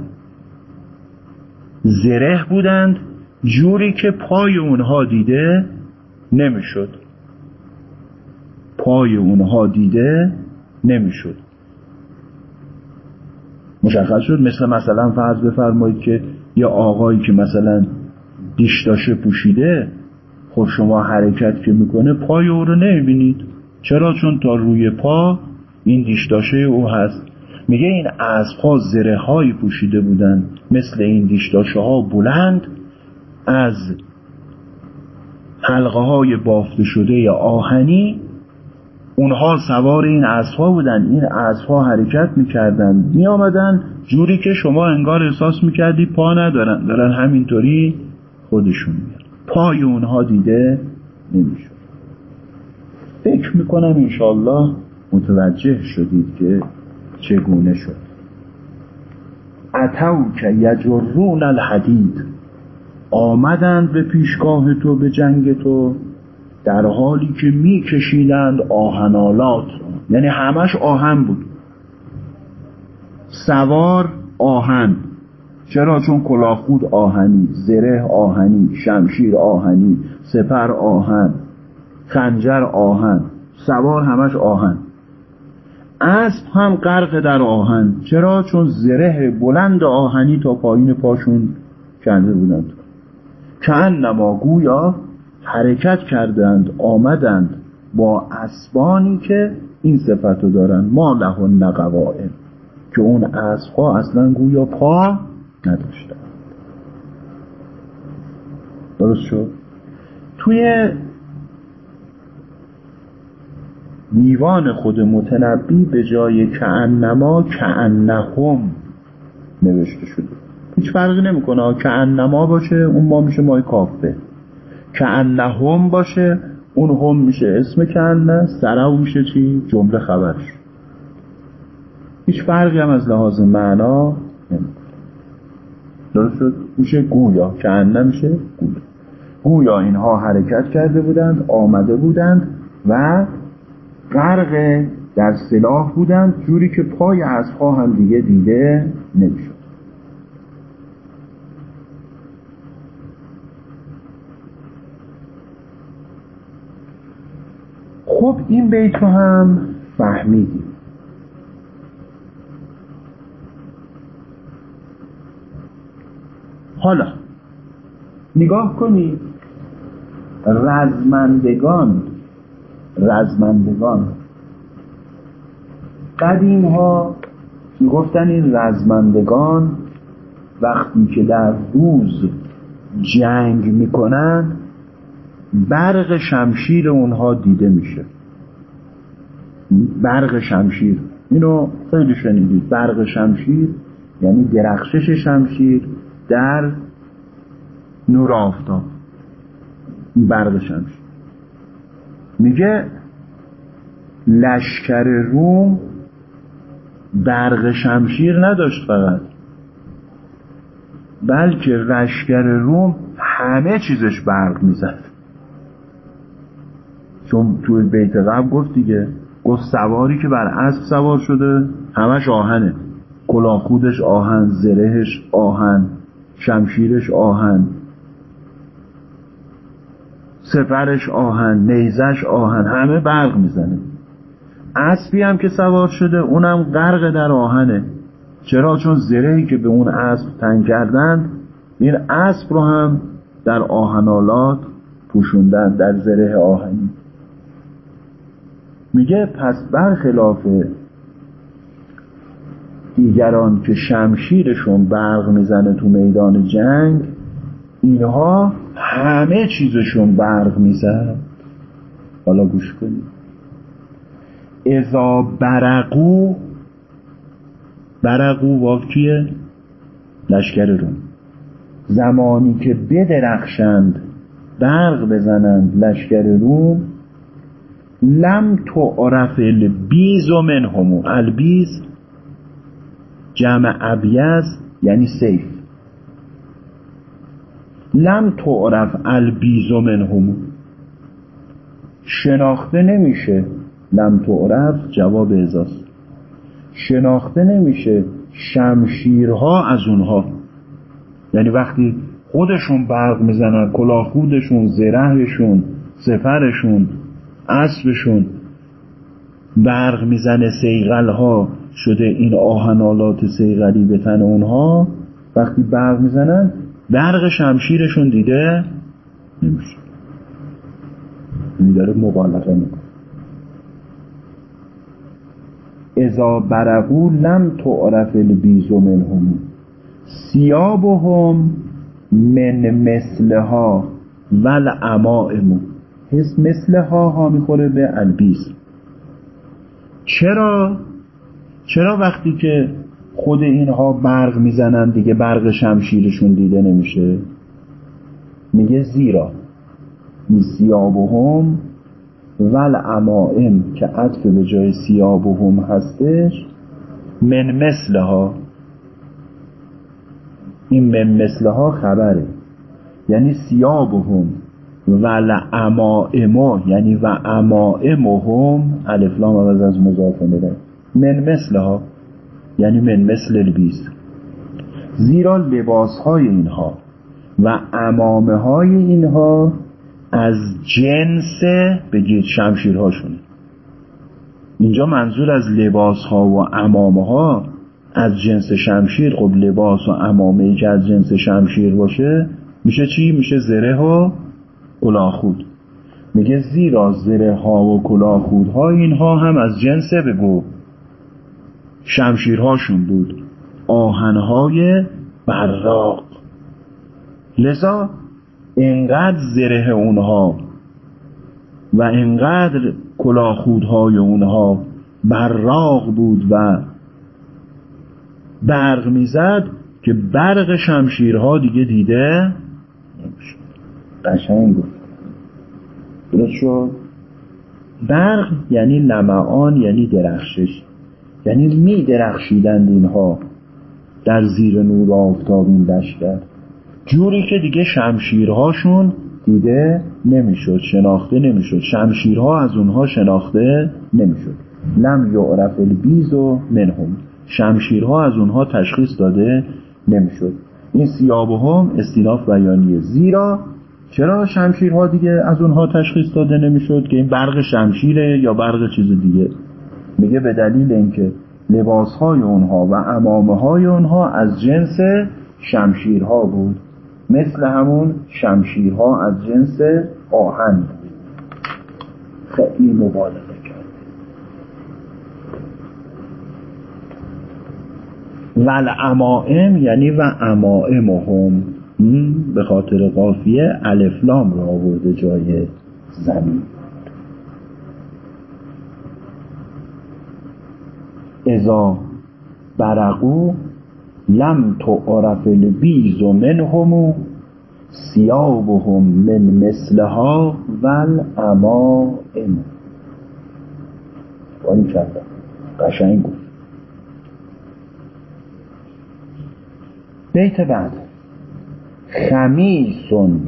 زره بودند جوری که پای اونها دیده نمی‌شد. پای اونها دیده نمی‌شد. مشخص شد مثل مثلا فرض بفرمایید که یه آقایی که مثلا دیشتاشه پوشیده خب شما حرکت که می‌کنه پای او رو نمی‌بینید. چرا؟ چون تا روی پا این دیشتاشه او هست. میگه این اسبها زره هایی پوشیده بودن مثل این دیشتاشه ها بلند از حلقه های بافته شده یا آهنی. اونها سوار این اسبها بودن این اسبها حرکت می‌کردن میآمدن جوری که شما انگار احساس می‌کردی پا ندارن. دارن همینطوری خودشون میاد پای اونها دیده نمی‌شد. فکر می‌کنم انشالله متوجه شدید که چگونه شد؟ اتو که یجرون الحدید. آمدند به پیشگاه تو به جنگ تو در حالی که میکشیدند آهنالات یعنی همش آهن بود. سوار آهن. چرا؟ چون کلاخود آهنی زره آهنی شمشیر آهنی سپر آهن خنجر آهن. سوار همش آهن. اسب هم غرق در آهن. چرا؟ چون زره بلند آهنی تا پایین پاشون کنده بودند. که نما گویا حرکت کردند آمدند با اسبانی که این صفتو دارن ما له نقوائم که اون اسبها اصلا گویا پا نداشتن درست شد؟ توی دیوان خود متنبی به جای کعنما کعنهم نوشته شده. هیچ فرقی نمی‌کنه. کعنما باشه اون ما میشه مای کافه. کعنهم باشه اون هم میشه اسم کنه سرو میشه چی؟ جمله خبرش. هیچ فرقی هم از لحاظ معنا نمی‌کنه. درست میشه گویا. کنه میشه گویا. گویا اینها حرکت کرده بودند آمده بودند و غرق در سلاح بودند جوری که پای اسبها هم دیگه دیده نمی‌شد. خب این بیت رو هم فهمیدیم. حالا نگاه کنید. رزمندگان رزمندگان. قدیم ها می‌گفتن این رزمندگان وقتی که در روز جنگ می‌کنن برق شمشیر اونها دیده میشه. برق شمشیر. اینو خیلی شنیدید. برق شمشیر یعنی درخشش شمشیر در نور آفتاب. برق شمشیر. لشکر روم برق شمشیر نداشت فقط. بلکه لشکر روم همه چیزش برق می‌زد. چون توی بیت قبل گفت دیگه گفت سواری که بر اسب سوار شده همش آهنه. کلاخودش آهن زرهش آهن شمشیرش آهن. سپرش آهن نیزش آهن همه برق می‌زنه. اسبی هم که سوار شده اونم غرق در آهنه. چرا؟ چون زرهی که به اون اسب تنگ کردن این اسب رو هم در آهنالات پوشوندن در زره آهنی. میگه پس برخلاف دیگران که شمشیرشون برق می‌زنه تو میدان جنگ اینها همه چیزشون برق می‌زد. حالا گوش کنید إذا برقوا برقوا واو کیه؟ لشکر روم. زمانی که بدرخشند برق بزنند لشکر روم لم تعرف البيض منهم. البيض جمع ابیض یعنی سیف. لم تعرف البيض منهم. شناخته نمیشه لم تعرف جواب ازاست شناخته نمیشه شمشیرها از اونها. یعنی وقتی خودشون برق می‌زنن کلاهخودشون زرهشون سفرشون اسبشون برق می‌زنه سیغل ها شده این آهنالات سیغلی به تن اونها وقتی برق می‌زنن برق شمشیرشون دیده نمیشه. داره مبالغه می‌کنه. ازا برقو لم تعرف البیز منهم سیابهم من مثلها ول امائمو حس مثلها ها می‌خوره به البیز چرا؟ چرا وقتی که خود اینها برق می‌زنن دیگه برق شمشیرشون دیده نمیشه. میگه زیرا. سیابهم ول امائم که عطف به جای سیابهم هستش من مثلها. این من مثلها خبره. یعنی سیابهم ول امائما یعنی و امائمهم الفلام عوض از مضاف میده. من مثلها. یعنی من مثل البیز زیرا لباس های اینها و امامه های اینها از جنس بگید شمشیرهاشونه اینجا منظور از لباس ها و امامه ها از جنس شمشیر. خب لباس و امامه ای که از جنس شمشیر باشه میشه چی؟ میشه زره و کلاخود. میگه زیرا زره ها و کلاخود ها اینها هم از جنس بگو شمشیرهاشون بود. آهنهای براق. لذا اینقدر زره اونها و اینقدر کلاخودهای اونها براق بود و برق می‌زد که برق شمشیرها دیگه دیده قشنگ بود. درست شد؟ برق یعنی لمعان یعنی درخشش. یعنی می درخشیدند اینها در زیر نور آفتاب این لشکر. جوری که دیگه شمشیرهاشون دیده نمی‌شد شناخته نمی‌شد. شمشیرها از اونها شناخته نمی‌شد. لم یعرف البیز و منهم. شمشیرها از اونها تشخیص داده نمی‌شد. این سیابه هم استیناف بیانیه زیرا چرا شمشیرها دیگه از اونها تشخیص داده نمی‌شد که این برق شمشیره یا برق چیز دیگه؟ میگه به دلیل اینکه لباسهای اونها و امامه های اونها از جنس شمشیرها بود مثل همون شمشیرها از جنس آهن خیلی مبالغه کرد. ول امائم یعنی و امائمهم به خاطر قافیه الفلام را آورده جای زمین. ازا برقو لم تعرف البیز منهم سیابهم من مثلها والامائم باری کردم قشنگ گفت بیت بعد. خمیسون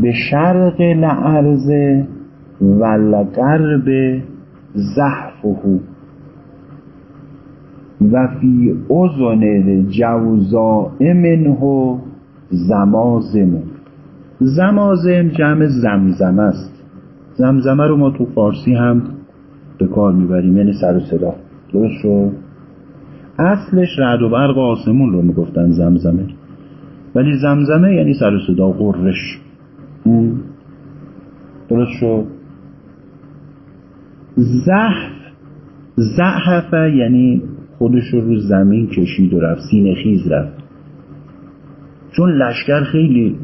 به شرق لعرز و لغرب زحفه. و فی اذن جوزاء منه زمازم. زمازم جمع زمزمه است. زمزمه رو ما تو فارسی هم به کار می‌بریم یعنی سر و صدا. درست شد؟ اصلش رعد و برق آسمون رو می‌گفتن زمزمه. ولی زمزمه یعنی سر و صدا قررش درست شد؟ زحف زحفه یعنی خودش رو رو زمین کشید و رفت سینه خیز رفت. چون لشکر خیلی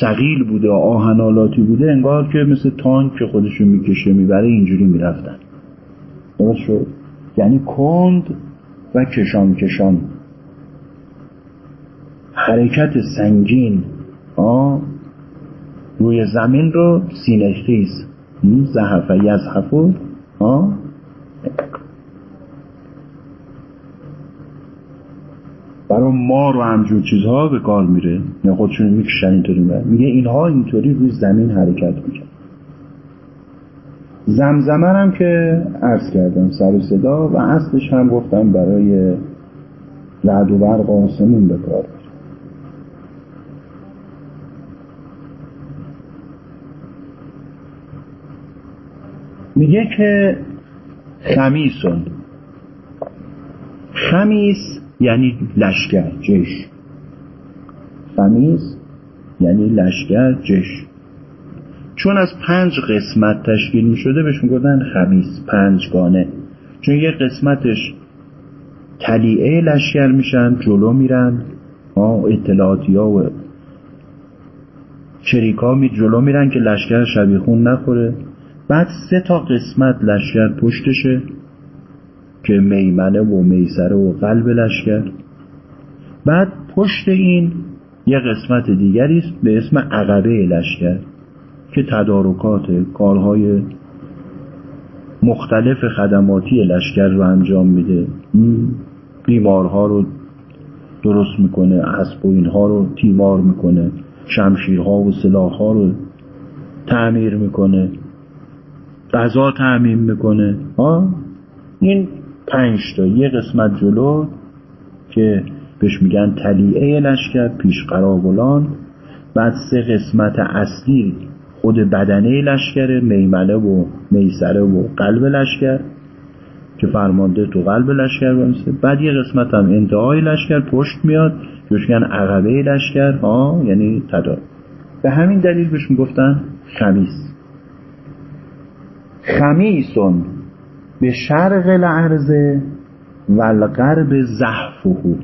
سقیل بوده و آهنالاتی بوده انگار که مثل تانک که خودشو می‌کشه می‌بره اینجوری می‌رفتن. درست شد؟ یعنی کند و کشان کشان. حرکت سنگین آه روی زمین رو سینه خیز. زحف یزحفو آه برای ما رو همجور چیزها به کار میره. یا خودشون می‌کشن اینطوری میگه اینها اینطوری روی زمین حرکت میکن زمزمن هم که عرض کردم سر و صدا و اصلش هم گفتم برای رعد و برق آسمون به کار میگه که خمیسون خمیس یعنی لشکر جش. خمیس یعنی لشکر جش. چون از پنج قسمت تشکیل می شده بهش می‌گفتن خمیس پنجگانه چون یه قسمتش تلیعه لشکر میشن جلو میرن اطلاعاتی ها و شریکا می جلو میرن که لشکر شبیخون نخوره. بعد سه تا قسمت لشکر پشتشه. که میمنه و میسره و قلب لشکر. بعد پشت این یه قسمت دیگری است به اسم عقبه لشکر که تدارکات کارهای مختلف خدماتی لشکر رو انجام میده. بیمارها رو درست می‌کنه اسب و اینها رو تیمار می‌کنه شمشیرها و سلاحها رو تعمیر می‌کنه غذا تعمین می‌کنه. ها این پنج تا. یه قسمت جلو که بهش میگن تلیعه لشکر پیش قراولان بعد سه قسمت اصلی خود بدنه لشکر میمنه و میسره و قلب لشکر که فرمانده تو قلب لشکر بایسته بعد یه قسمت هم انتهای لشکر پشت میاد میگن عقبه لشکر. ها یعنی تدار به همین دلیل بهش می‌گفتن خمیس. خمیسون. به شرق الارض و الغرب زحفه.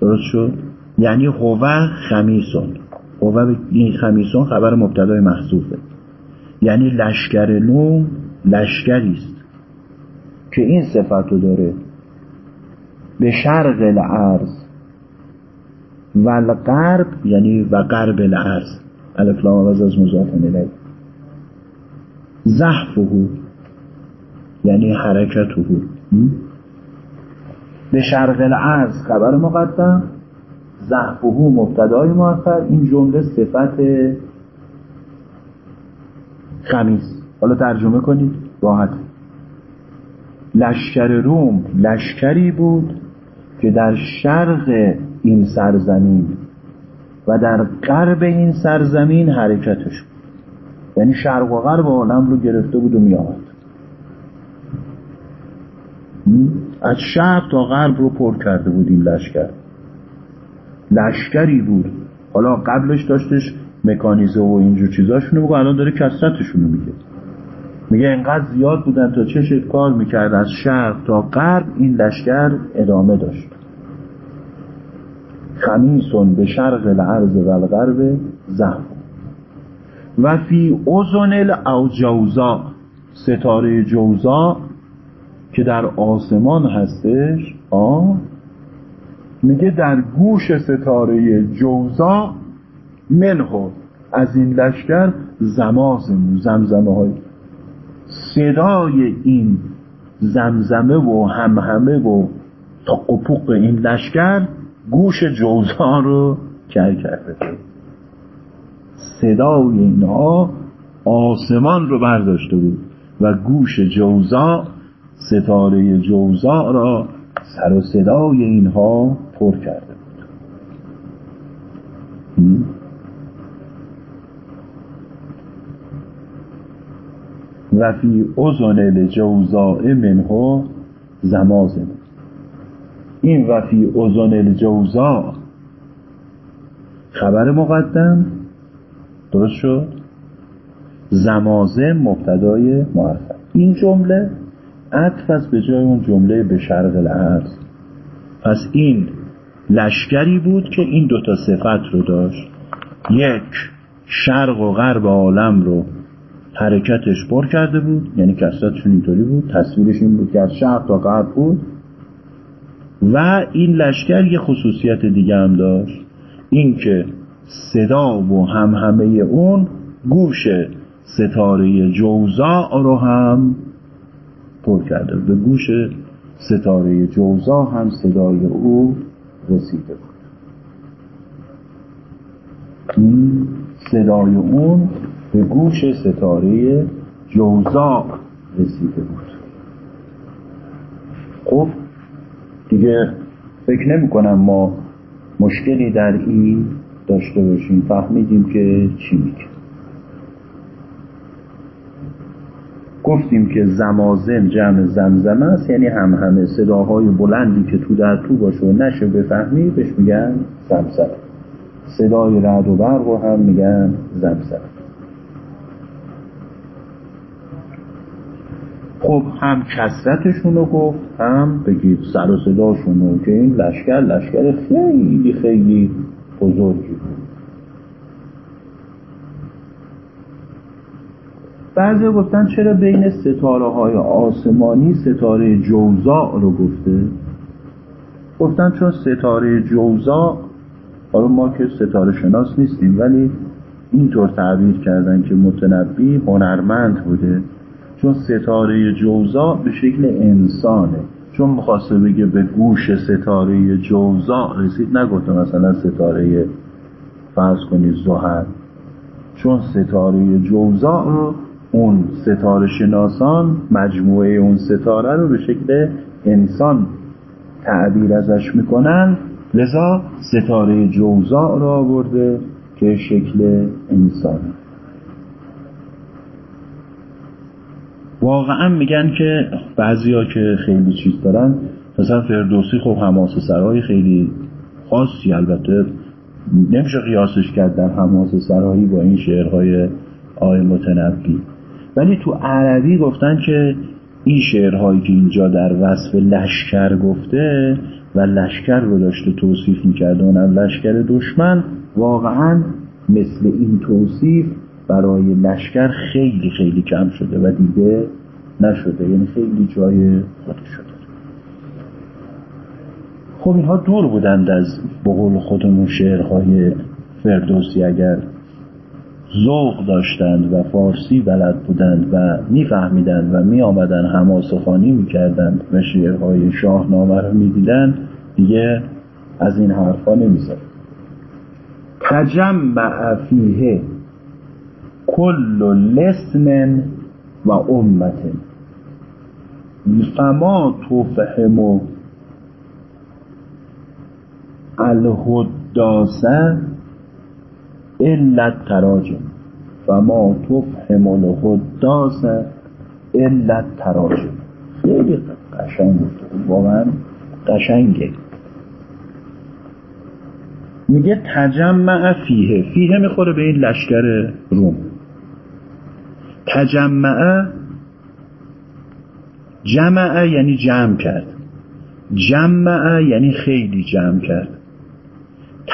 درست شد؟ یعنی هو خمیسون. هو این خمیسون خبر مبتدای محذوفه یعنی لشکر نو لشکری است که این صفت رو داره. به شرق الارض و الغرب یعنی و غرب الارض الف لام از مضاف الیه. زحفه یعنی حرکته. به شرق الارض خبر مقدم. زحفه مبتدای مؤخر این جمله صفت خمیس حالا ترجمه کنید. راحت. لشکر روم لشکری بود که در شرق این سرزمین و در غرب این سرزمین حرکتش بود. یعنی شرق و غرب عالم رو گرفته بود و می آمد از شرق تا غرب رو پر کرده بود این لشکر. لشکری بود. حالا قبلش داشتش مکانیزه و اینجور چیزاشونو بگو الان داره کسرتشونو میگه. میگه انقدر زیاد بودن تا چشت کار می‌کرد از شرق تا غرب این لشکر ادامه داشت. خمیسون به شرق الارض و الغرب زهر و فی اوزن جوزا ستاره جوزا که در آسمان هستش آه میگه در گوش ستاره جوزا منهو از این لشکر زمازمو زمزمه های صدای این زمزمه و همهمه و تق این لشکر گوش جوزا رو کر کرده. صدای اینها آسمان رو برداشته بود و گوش جوزا ستاره جوزا را سر و صدای اینها پر کرده بود. و فی ازن الجوزاء منه زمازم این و فی ازن الجوزاء خبر مقدم؟ درست شد؟ زمازم مبتدای مؤخر این جمله عطف است به جای اون جمله به شرق الارض پس این لشکری بود که این دوتا صفت رو داشت. یک شرق و غرب عالم رو حرکتش پر کرده بود یعنی کسرتشون اینطوری بود تصویرش این بود که از شرق تا غرب بود. و این لشکر یه خصوصیت دیگه هم داشت. اینکه صدا و همه اون گوش ستاره جوزا رو هم پر کرده. به گوش ستاره جوزا هم صدای او رسیده بود. صدای اون به گوش ستاره جوزا رسیده بود. خب دیگه فکر نمی کنم ما مشکلی در این داشته باشیم فهمیدیم که چی میگه. گفتیم که زمازم جمع زمزمه است یعنی هم همه صداهای بلندی که تو در تو باشه و نشه بفهمی بهش میگن زمزمه. صدای رعد و برق رو هم میگن زمزمه. خب هم کسرتشون رو گفت هم بگید سر و صداشون رو که این لشکر لشکر خیلی خیلی بزرگی بود بعضی گفتن چرا بین ستاره های آسمانی ستاره جوزا رو گفته؟ گفتن چون ستاره جوزا حالا ما که ستاره شناس نیستیم ولی اینطور تعبیر کردن که متنبی هنرمند بوده چون ستاره جوزا به شکل انسانه. چون می‌خواسته بگه به گوش ستاره جوزا رسید نگفته مثلا ستاره فرض کنید زهر. چون ستاره جوزا رو اون ستاره شناسان مجموعه اون ستاره رو به شکل انسان تعبیر ازش می‌کنن. لذا ستاره جوزا را آورده که شکل انسان. واقعا میگن که بعضیا که خیلی چیز دارن مثلا فردوسی خب حماس سرای خیلی خاصی البته. نمیشه قیاسش کرد در حماس سرایی با این شعرهای آی متنبی. ولی تو عربی گفتن که این شعرهایی که اینجا در وصف لشکر گفته و لشکر رو داشته توصیف می‌کرده اونم لشکر دشمن واقعا مثل این توصیف برای لشکر خیلی خیلی کم شده و دیگه نشده. یعنی خیلی جای خودش شده. خب اینها دور بودند از بقول خودمون شعرهای فردوسی. اگر ذوق داشتند و فارسی بلد بودند و میفهمیدند و می آمدن هماسخانی می‌کردند و شعرهای شاهنامه رو می‌دیدند دیگه از این حرفا نمی‌زد تجمع فیه کل لسن و امت. فما تفهم الهداسه الا تراجم فما تفهم الهداسه الا تراجم خیلی قشنگ بود. واقعا قشنگه. میگه تجمع فیه. فیه می‌خوره به این لشکر روم. تجمع جمع یعنی جمع کرد. جمع یعنی خیلی جمع کرد.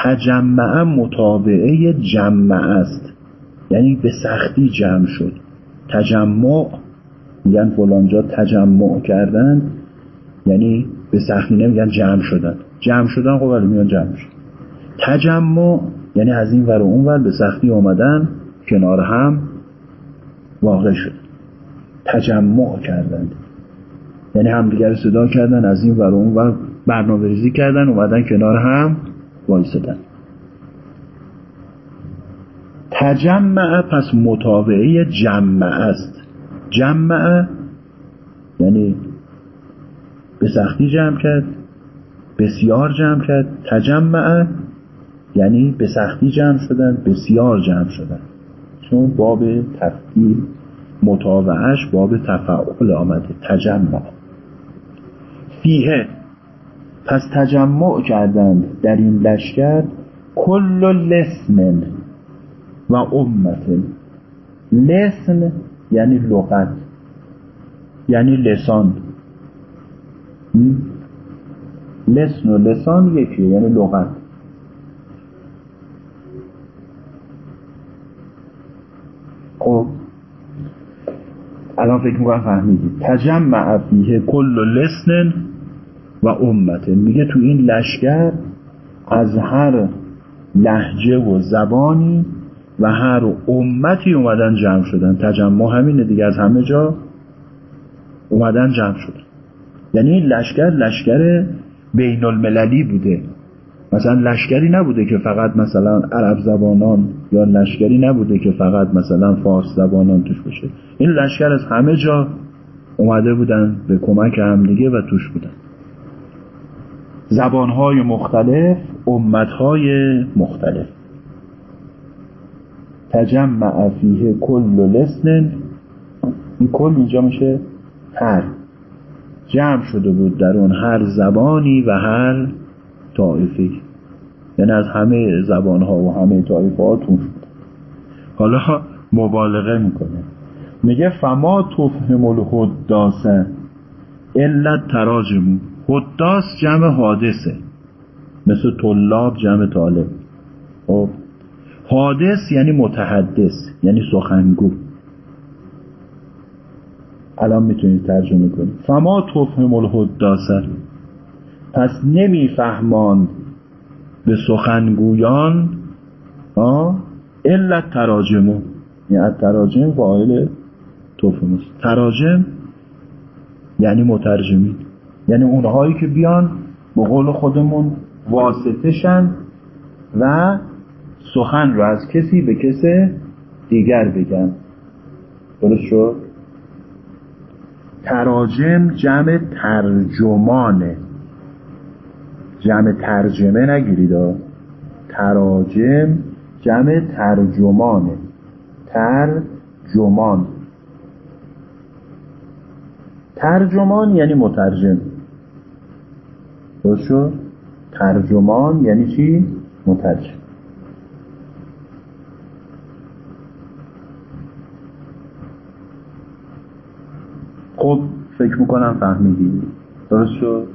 تجمع مطابعه جمع است. یعنی به سختی جمع شد. تجمع میگن فلانجا تجمع کردن یعنی به سختی نمیگن جمع شدن. جمع شدن خب ولی میگن جمع شد تجمع یعنی از این ور و اون ور به سختی آمدن کنار هم. واقع شد. تجمع کردند. یعنی همدیگر صدا کردن از این ور اون ور برنامه ریزی کردن اومدن کنار هم وایسدن تجمع پس مطابعه جمع است. جمع یعنی به سختی جمع کرد بسیار جمع کرد. تجمع یعنی به سختی جمع شدن بسیار جمع شدن. چون باب تفکیل مطابعش باب تفعول آمده تجمع. فیه پس تجمع کردند در این لشکر کل لسن و امت لسن یعنی لغت یعنی لسان. لسن و لسان یکیه یعنی لغت. خب الان فکر می‌کنم فهمیدید تجمع فیه کل لسن و امته میگه تو این لشکر از هر لحجه و زبانی و هر امتی اومدن جمع شدن. تجمع همینه دیگه از همه جا اومدن جمع شدن. یعنی این لشکر لشکر بین المللی بوده. مثلا لشکری نبوده که فقط مثلا عرب زبانان یا لشکری نبوده که فقط مثلا فارس زبانان توش باشه. این لشکر از همه جا اومده بودن به کمک همدیگه و توش بودن. زبانهای مختلف امتهای مختلف. تجمع فیه کل لسن این کل اینجا میشه هر. جمع شده بود در اون هر زبانی و هر طائفه یعنی از همه زبان ها و همه بود حالا مبالغه می‌کنه. میگه فما تفهم الحداسه الا تراجمو حداس جمع حادثه. مثل طلاب جمع طالب. خب؟ حادث یعنی متحدث یعنی سخنگو. الان می‌تونید ترجمه کنید. فما تفهم الحداسه پس نمیفهماند به سخنگویان الا تراجمو یعنی تراجم فاعل تفهم تراجم یعنی مترجمی یعنی اونهایی که بیان به قول خودمون واسطشن و سخن رو از کسی به کس دیگر بگن. درست شد؟ تراجم جمع ترجمانه. جمع ترجمه نگیرید تراجم جمع ترجمانه. ترجمان. ترجمان یعنی مترجم. درست ترجمان یعنی چی؟ مترجم. خب فکر می‌کنم فهمیدید درست شد؟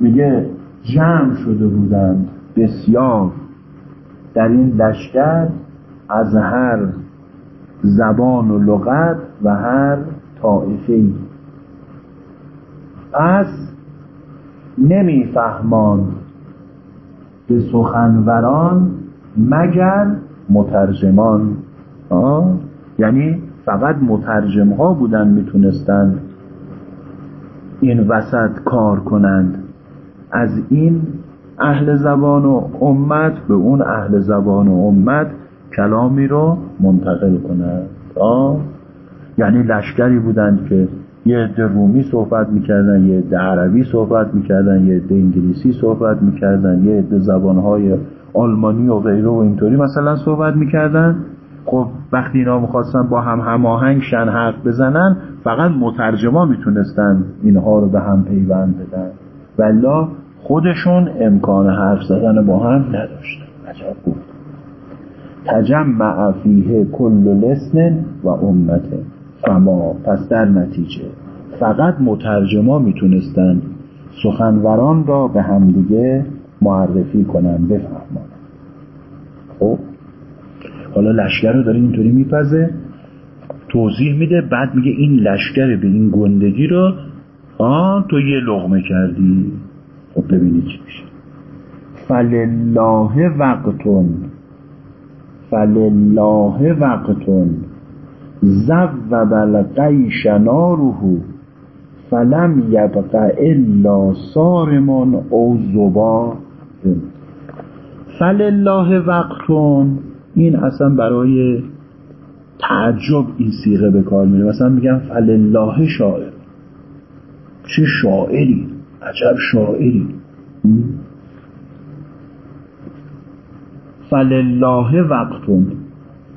میگه جمع شده بودند. بسیار. در این لشکر از هر زبان و لغت و هر طائفه پس نمیفهمان به سخنوران مگر مترجمان. آه؟ یعنی فقط مترجم ها بودن می‌تونستند این وسط کار کنند. از این اهل زبان و امت به اون اهل زبان و امت کلامی رو منتقل کنند. یعنی لشکری بودند که یه عده رومی صحبت می‌کردن یه عده عربی صحبت می‌کردن یه عده انگلیسی صحبت می‌کردن یه عده زبانهای آلمانی و غیره و اینطوری مثلا صحبت می‌کردن. خب وقتی اینا می‌خواستن با هم هماهنگ شن حرف بزنن فقط مترجما می‌تونستن اینها رو به هم پیوند بدن. ولا خودشون امکان حرف زدن با هم نداشتن. عجب گفت تجمع فیه کل لسن و امته فما پس در نتیجه فقط مترجما می‌تونستن سخنوران را به همدیگه معرفی کنن بفهمان خب؟ حالا لشکر رو داره اینطوری میپزه توضیح میده بعد میگه این لشکر به این گندگی رو آه تو یه لغمه کردی. خب ببینید چی میشه. فلله وقتون. فلله وقتون. زوب القیش ناره. فلم یبق الا سارمان او زبا فلله وقتون. این اصلا برای تعجب این سیغه به کار میره. مثلا میگن فلله شاعر. چه شاعری؟ عجب شاعری. فلله وقتون.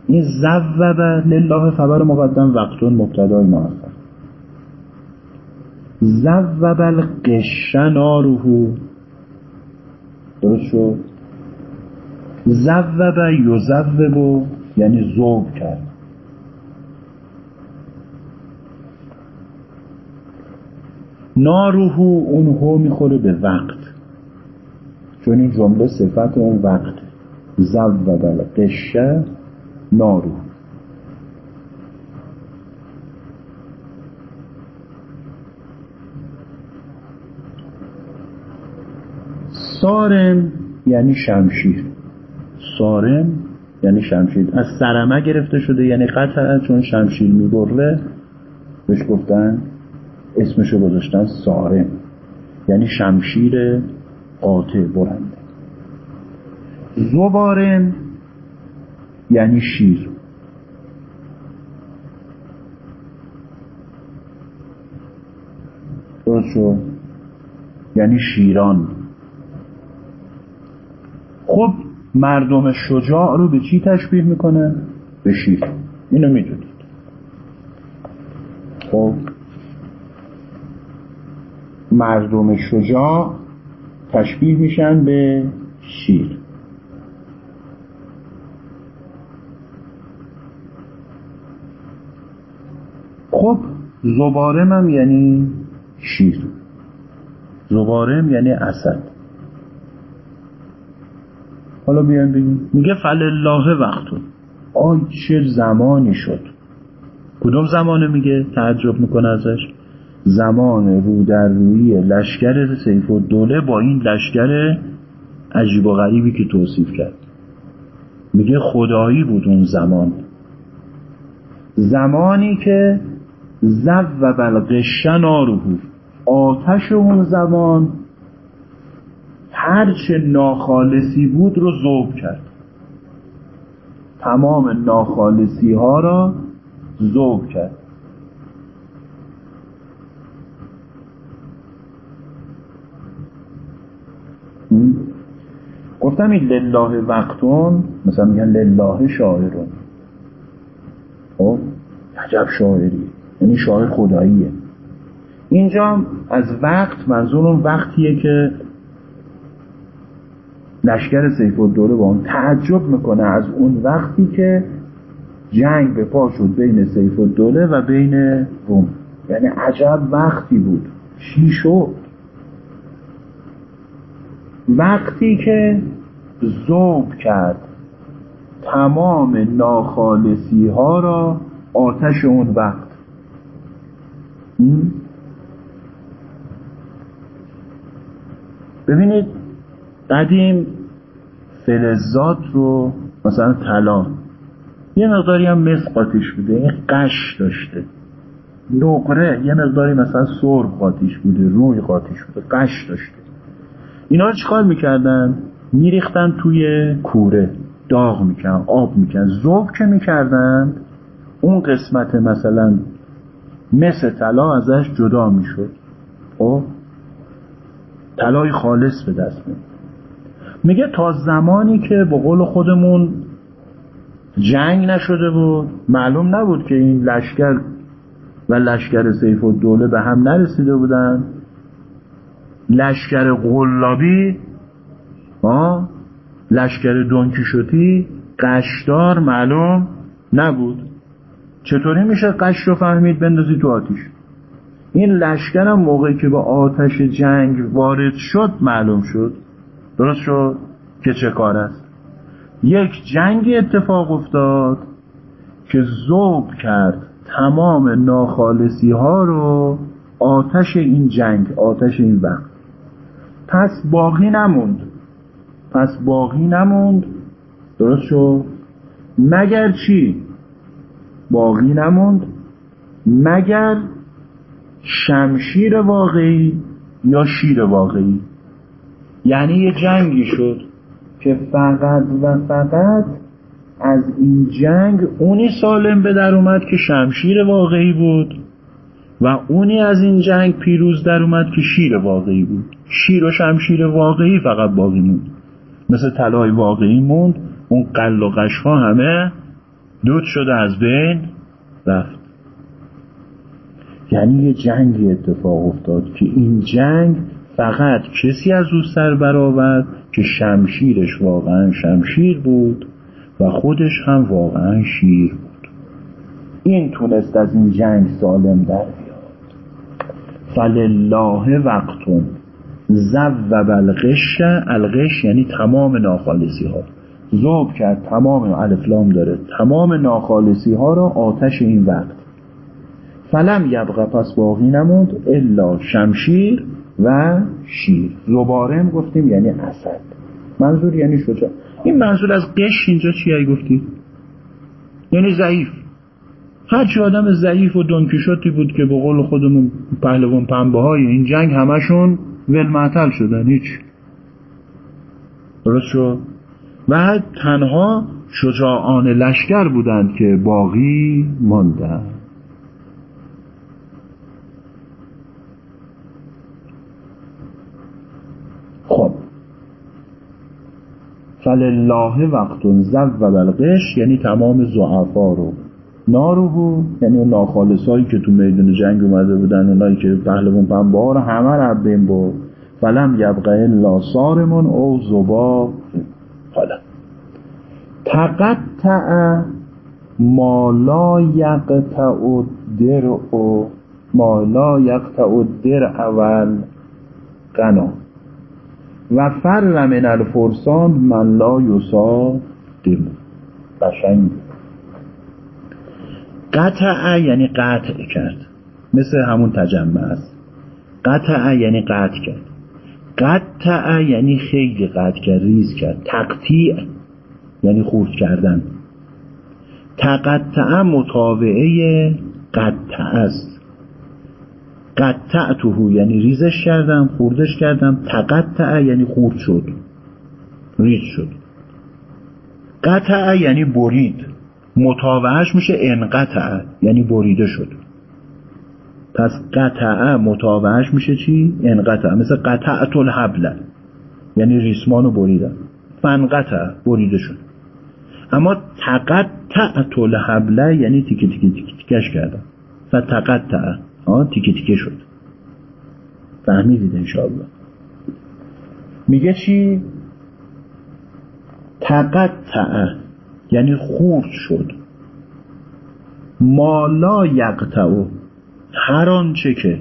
این زوب لله خبر مقدم وقتون مبتدای مؤخر زوب القش ناره درست شد؟ زوب یزوب یعنی زوب کرد. ناروهو اون هو می‌خوره به وقت. چون این جمله صفت اون وقت. زود القشه بله. نارو سارم یعنی شمشیر. سارم یعنی شمشیر. از سرمه گرفته شده یعنی قطعا چون شمشیر می‌بره بهش گفتن اسمشو گذاشتن سارم یعنی شمشیر قاطع برنده. زبارم یعنی شیر. درست یعنی شیران. خب مردم شجاع رو به چی تشبیه می‌کنه؟ به شیر. اینو می‌دونید. خب مردم شجاع تشبیه میشن به شیر. خب زبارم هم یعنی شیر. زبارم یعنی اسد. حالا بیان بگیم. میگه فلله وقتون آی چه زمانی شد؟ کدوم زمانه میگه؟ تعجب می‌کنه ازش. زمان رو لشکر سیف و دوله با این لشکر عجیب و غریبی که توصیف کرد. میگه خدایی بود اون زمان. زمانی که زب و بلقش ناروهو آتش اون زمان هرچه ناخالصی بود رو ذوب کرد. تمام ناخالصی ها را ذوب کرد. گفتم این لله وقتون مثلا میگن لله شاعرون. خب؟ عجب شاعری. یعنی شاعر خداییه. اینجا از وقت منظور اون وقتیه که لشکر سیف الدوله با اون تعجب می‌کنه از اون وقتی که جنگ به پا شد بین سیف الدوله و بین روم. یعنی عجب وقتی بود. چی شد؟ وقتی که زوب کرد. تمام ناخالصی ها را آتش اون وقت ببینید قدیم فلزات رو مثلا طلا. یه مقداری هم مس قاتیش بوده این قش داشته. نقره یه مقداری مثلا سرب قاتیش بوده روی قاتیش بوده قش داشته. اینا رو چیکار می‌کردن؟ میریختن توی کوره داغ می‌کردن آب می‌کردن زوب که می‌کردن اون قسمت مثلا مثل طلا ازش جدا می‌شد. خب؟ طلای خالص به دست میاد میگه تا زمانی که به قول خودمون جنگ نشده بود معلوم نبود که این لشکر و لشکر سیف و دوله به هم نرسیده بودن. لشکر قلابی لشکر دونکیشوتی قشدار معلوم نبود. چطوری میشه قش رو فهمید بندازی تو آتیش؟ این لشکر هم موقعی که به آتش جنگ وارد شد معلوم شد. درست شد؟ که چه کار است؟ یک جنگی اتفاق افتاد که زوب کرد تمام ناخالصی ها رو آتش این جنگ آتش این وقت. پس باقی نموند. پس باقی نموند. درست شد مگر چی؟ باقی نموند. مگر شمشیر واقعی یا شیر واقعی؟ یعنی یه جنگی شد که فقط و فقط از این جنگ اونی سالم به در اومد که شمشیر واقعی بود و اونی از این جنگ پیروز در اومد که شیر واقعی بود. شیر و شمشیر واقعی فقط باقی موند. مثل طلای واقعی موند. اون قل و قشها همه دود شده از بین رفت. یعنی یه جنگی اتفاق افتاد که این جنگ فقط کسی از او سر برآورد که شمشیرش واقعا شمشیر بود و خودش هم واقعا شیر بود. این تونست از این جنگ سالم در بیاد. فلله وقتون. زو و بلغش الغش یعنی تمام ناخالصی ها زوب کرد تمام الفلام داره. تمام ناخالصی ها را آتش این وقت. فلم یبقى پس باقی نموند الا شمشیر و شیر. زبارم گفتیم یعنی اسد. منظور یعنی شجاع این منظور از قش اینجا چی گفتی؟ یعنی ضعیف. هرچی آدم ضعیف و دنکیشوتی بود که به قول خودمون پهلوان پنبه های این جنگ همشون ولمعتل شدن هیچ. درست شد. و تنها شجاعان لشکر بودند که باقی ماندن. خب. فلله وقت زو بالقش یعنی تمام زعفا رو. ناروهو یعنی اون ناخالصایی که تو میدون جنگ اومده بودن اونایی که پهلوان پنبه همه رو بین با فلم یبقه الا سارمون او زبا. حالا. تقطع ما لا یقطع در او ما لا یقطع در اول قنا و فر من الفرسان من لا یصادم. قشنگ قطع یعنی قطع کرد. مثل همون تجمع است. قطع یعنی قطع کرد. قطع یعنی خیلی قطع کرد ریز کرد. تقطیع یعنی خورد کردن. تقطع مطابعه قطع است. قطعته یعنی ریزش کردم خوردش کردم. تقطع یعنی خورد شد. ریز شد. قطع یعنی برید. متابعش میشه انقطع یعنی بریده شد. پس قطع متابعش میشه چی؟ انقطع مثل قطعت الحبل یعنی ریسمانو بریدن فنقطع بریده شد. اما تقطعت الحبل یعنی تیکه تیکه تیکه تیکش کردن. فتقطع آه تیکه تیکه شد. فهمیدید انشاءالله. میگه چی؟ تقطع. یعنی خورد شد. مالا یقطع هر آنچه که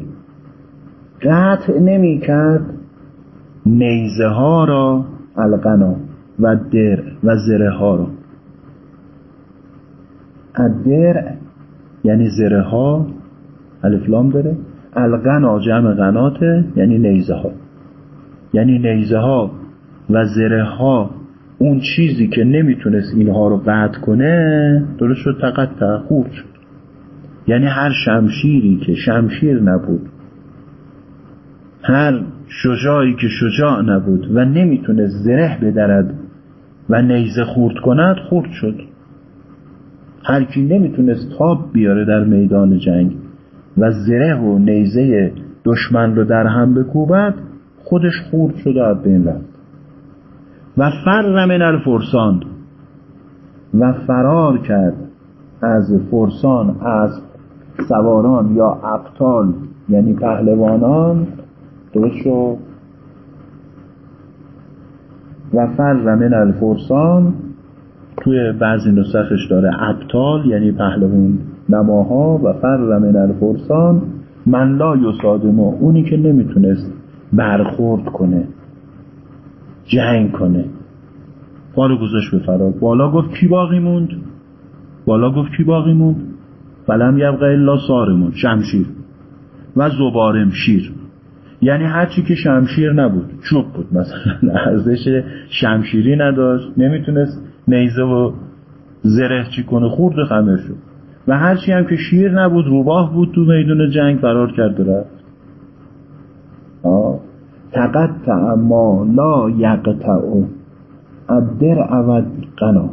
قطع نمی کرد نیزه ها را القنا و در و زره ها را. در یعنی زره ها الفلام داره القنا جمع قناته یعنی نیزه ها. یعنی نیزه ها و زره ها اون چیزی که نمی‌تونست اینها رو قطع کنه درست شد تقطع خورد یعنی هر شمشیری که شمشیر نبود هر شجاعی که شجاع نبود و نمی‌تونست زره بدرد و نیزه خورد کند خورد شد. هر کی نمی‌تونست تاب بیاره در میدان جنگ و زره و نیزه دشمن رو در هم بکوبد خودش خورد شده از بین رفت. و فر من الفرسان. و فرار کرد از فرسان از سواران یا ابطال یعنی پهلوانان. درست و فر من الفرسان. توی بعضی نسخش داره ابطال یعنی پهلوان نماها. و فر من الفرسان. من لا یصادمو اونی که نمی‌تونست برخورد کنه. جنگ کنه. پا گذاشت به فرار. بالا گفت کی باقی موند؟ بالا گفت کی باقی موند؟ فلم یبقى الا سارمون شمشیر. و زبارم شیر. یعنی هرچی که شمشیر نبود چوب بود مثلا. ارزش شمشیری نداشت. نمی‌تونست نیزه و زره چی کنه. خورد خمه شد. و هرچی هم که شیر نبود روباه بود تو میدون جنگ فرار کرد رفت. تقطع ما لا یقطع. در اود قنا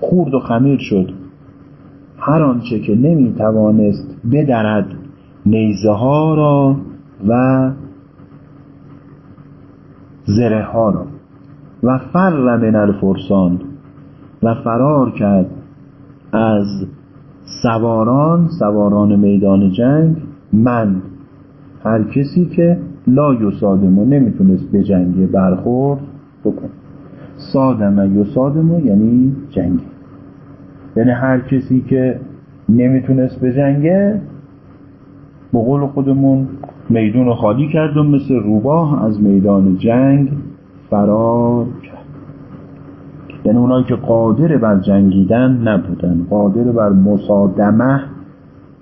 خورد و خمیر شد. هر آنچه که نمی توانست بدرد نیزه ها را و زره ها را. و فر من الفرسان. و فرار کرد از سواران سواران میدان جنگ من. هر کسی که لا یصادمو نمی‌تونست به جنگ برخورد بکن صادمه یصادمو یعنی جنگ. یعنی هر کسی که نمی‌تونست به جنگه به قول خودمون میدون خالی کرد و مثل روباه از میدان جنگ فرار کرد. یعنی اونایی که قادر بر جنگیدن نبودن قادر بر مصادمه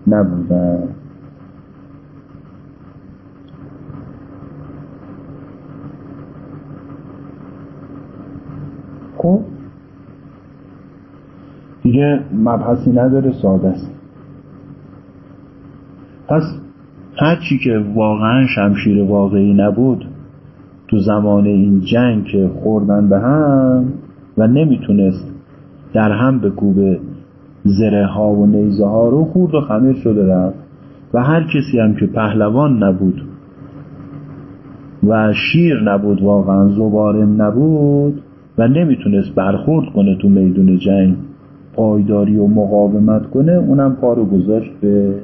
نبودن. خب دیگه مبحثی نداره ساده است. پس هرچی که واقعا شمشیر واقعی نبود تو زمان این جنگ که خوردن به هم و نمی‌تونست در هم به کوب زره ها و نیزه ها رو خورد و خمیر شده رفت. و هر کسی هم که پهلوان نبود و شیر نبود واقعا زبارم نبود و نمی‌تونست برخورد کنه تو میدون جنگ پایداری و مقاومت کنه اونم پارو گذاشت به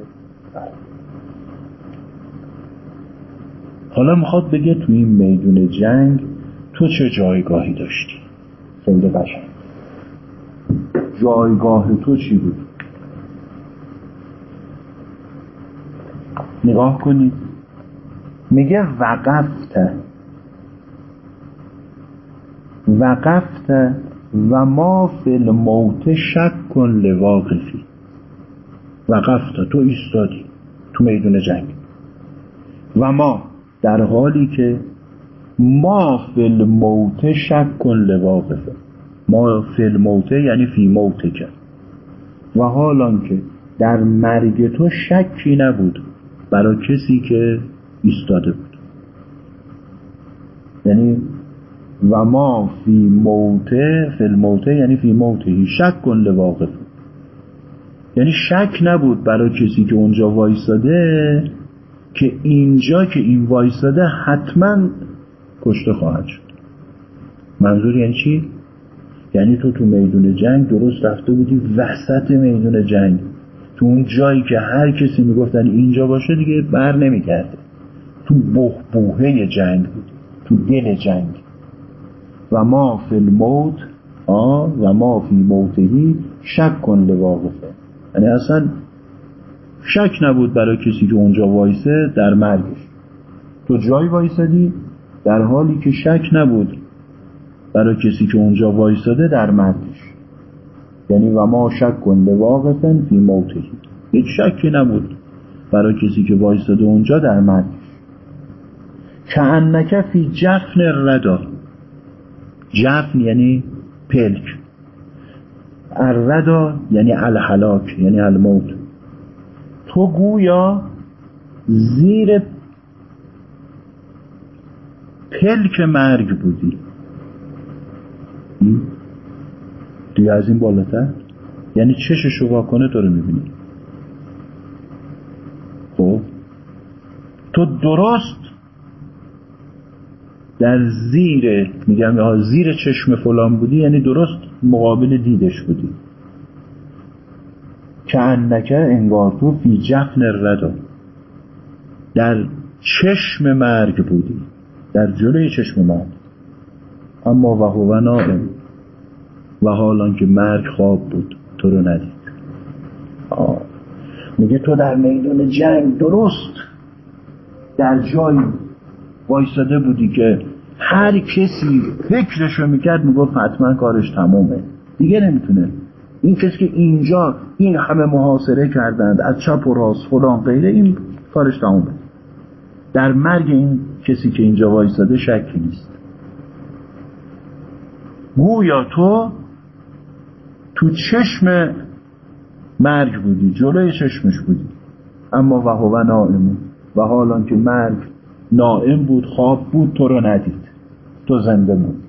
حالا می‌خواد بگه تو این میدون جنگ تو چه جایگاهی داشتی؟ خیلی قشنگ جایگاه تو چی بود؟ نگاه کنید. میگه وقفت وقفت و ما فی الموت شک کن لواقفی. وقفت تو ایستادی تو میدون جنگ. و ما در حالی که ما فی الموت شک کن لواقفه. ما فی الموت یعنی فی موت کرد و حالان که در مرگ تو شکی نبود برای کسی که ایستاده بود. یعنی و ما فی موته فی الموته یعنی فی موته شک کن لواقف یعنی شک نبود برای کسی که اونجا وایستاده که اینجا که این وایستاده حتما کشته خواهد شد. منظور یعنی چی؟ یعنی تو تو میدون جنگ درست رفته بودی وسط میدون جنگ. تو اون جایی که هر کسی می‌گفتن اینجا باشه دیگه بر نمی‌کرده تو بوهه جنگ بود تو دل جنگ. و ما فی الموت آه و ما فی موتهی شک کن لواقفه یعنی اصلا شک نبود برای کسی که اونجا وایسه در مرگش. تو جایی وایسادی در حالی که شک نبود برای کسی که اونجا وایساده در مرگش. یعنی و ما شک کن لواقفن فی موتهی. هیچ شکی نبود برای کسی که وایساده اونجا در مرگش. که انکه فی جفن ردا جفن یعنی پلک. الردا یعنی الحلاک یعنی الموت. تو گویا زیر پلک مرگ بودی. دیگه از این بالاتر؟ یعنی چششو واکنه تو رو می‌بینی. خب؟ تو درست در زیر میگم زیر چشم فلان بودی یعنی درست مقابل دیدش بودی. که انکه انگار تو فی جفن ردا در چشم مرگ بودی در جلوی چشم مرگ. اما و هو نائم و حالان که مرگ خواب بود تو رو ندید. آه. میگه تو در میدان جنگ درست در جایی وایستاده بودی که هر کسی فکرشو می‌کرد می‌گفت حتما کارش تمومه. دیگه نمی‌تونه. این کسی که اینجا این همه محاصره کردند از چپ و راست فلان غیره این کارش تمومه. در مرگ این کسی که اینجا وایستاده شکی نیست. گویا تو تو چشم مرگ بودی جلوی چشمش بودی. اما و هو نائم. و حالان که مرگ نائم بود خواب بود تو رو ندید. تو زنده بود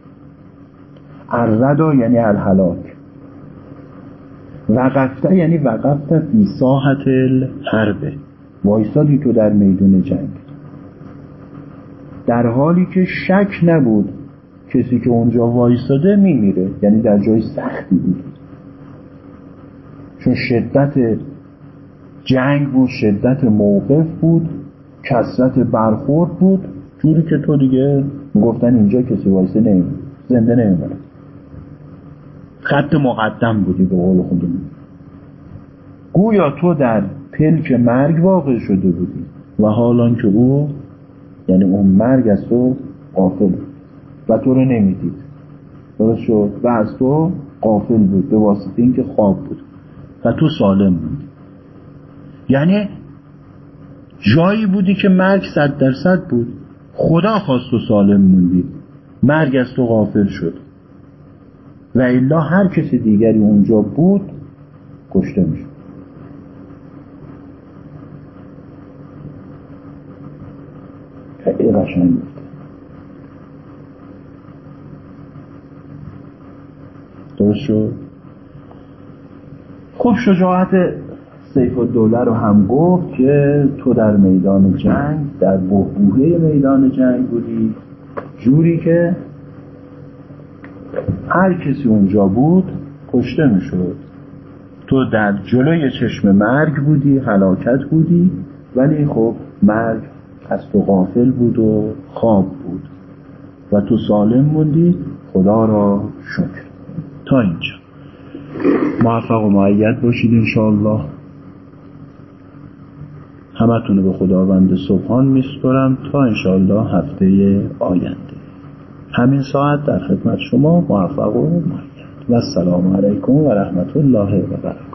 الردا یعنی الحلاک وقفته یعنی وقفته فی ساحت الحربه وایستادی تو در میدون جنگ. در حالی که شک نبود کسی که اونجا وایستاده میمیره یعنی در جای سختی بود. چون شدت جنگ بود شدت موقف بود کسرت برخورد بود جوری که تو دیگه گفتن اینجا کسی وایسه نمیمونه زنده نمیمونه. خط مقدم بودی به قول خودمون. گویا تو در پلک مرگ واقع شده بودی و حالان که او یعنی اون مرگ از تو قافل و تو رو نمی‌دید. درست شد؟ و از تو قافل بود به واسطه اینکه خواب بود. و تو سالم بودی. یعنی جایی بودی که مرگ صد درصد بود. خدا خواست و سالم موندی. مرگ از تو غافل شد. و الا هر کسی دیگری اونجا بود کشته می‌شد. بود. درست شد؟ خب شجاعت سیف الدوله رو هم گفت که تو در میدان جنگ در بهبوهه میدان جنگ بودی. جوری که هر کسی اونجا بود کشته می‌شد. تو در جلوی چشم مرگ بودی هلاکت بودی ولی خب مرگ از تو غافل بود و خواب بود. و تو سالم موندی. خدا را شکر. تا اینجا. موفق و معید باشید انشاءالله. همتون به خداوند سبحان میسپرم تا انشاءالله هفته آینده. همین ساعت در خدمت شما موفق و معید و السلام علیکم و رحمت الله و برکاته.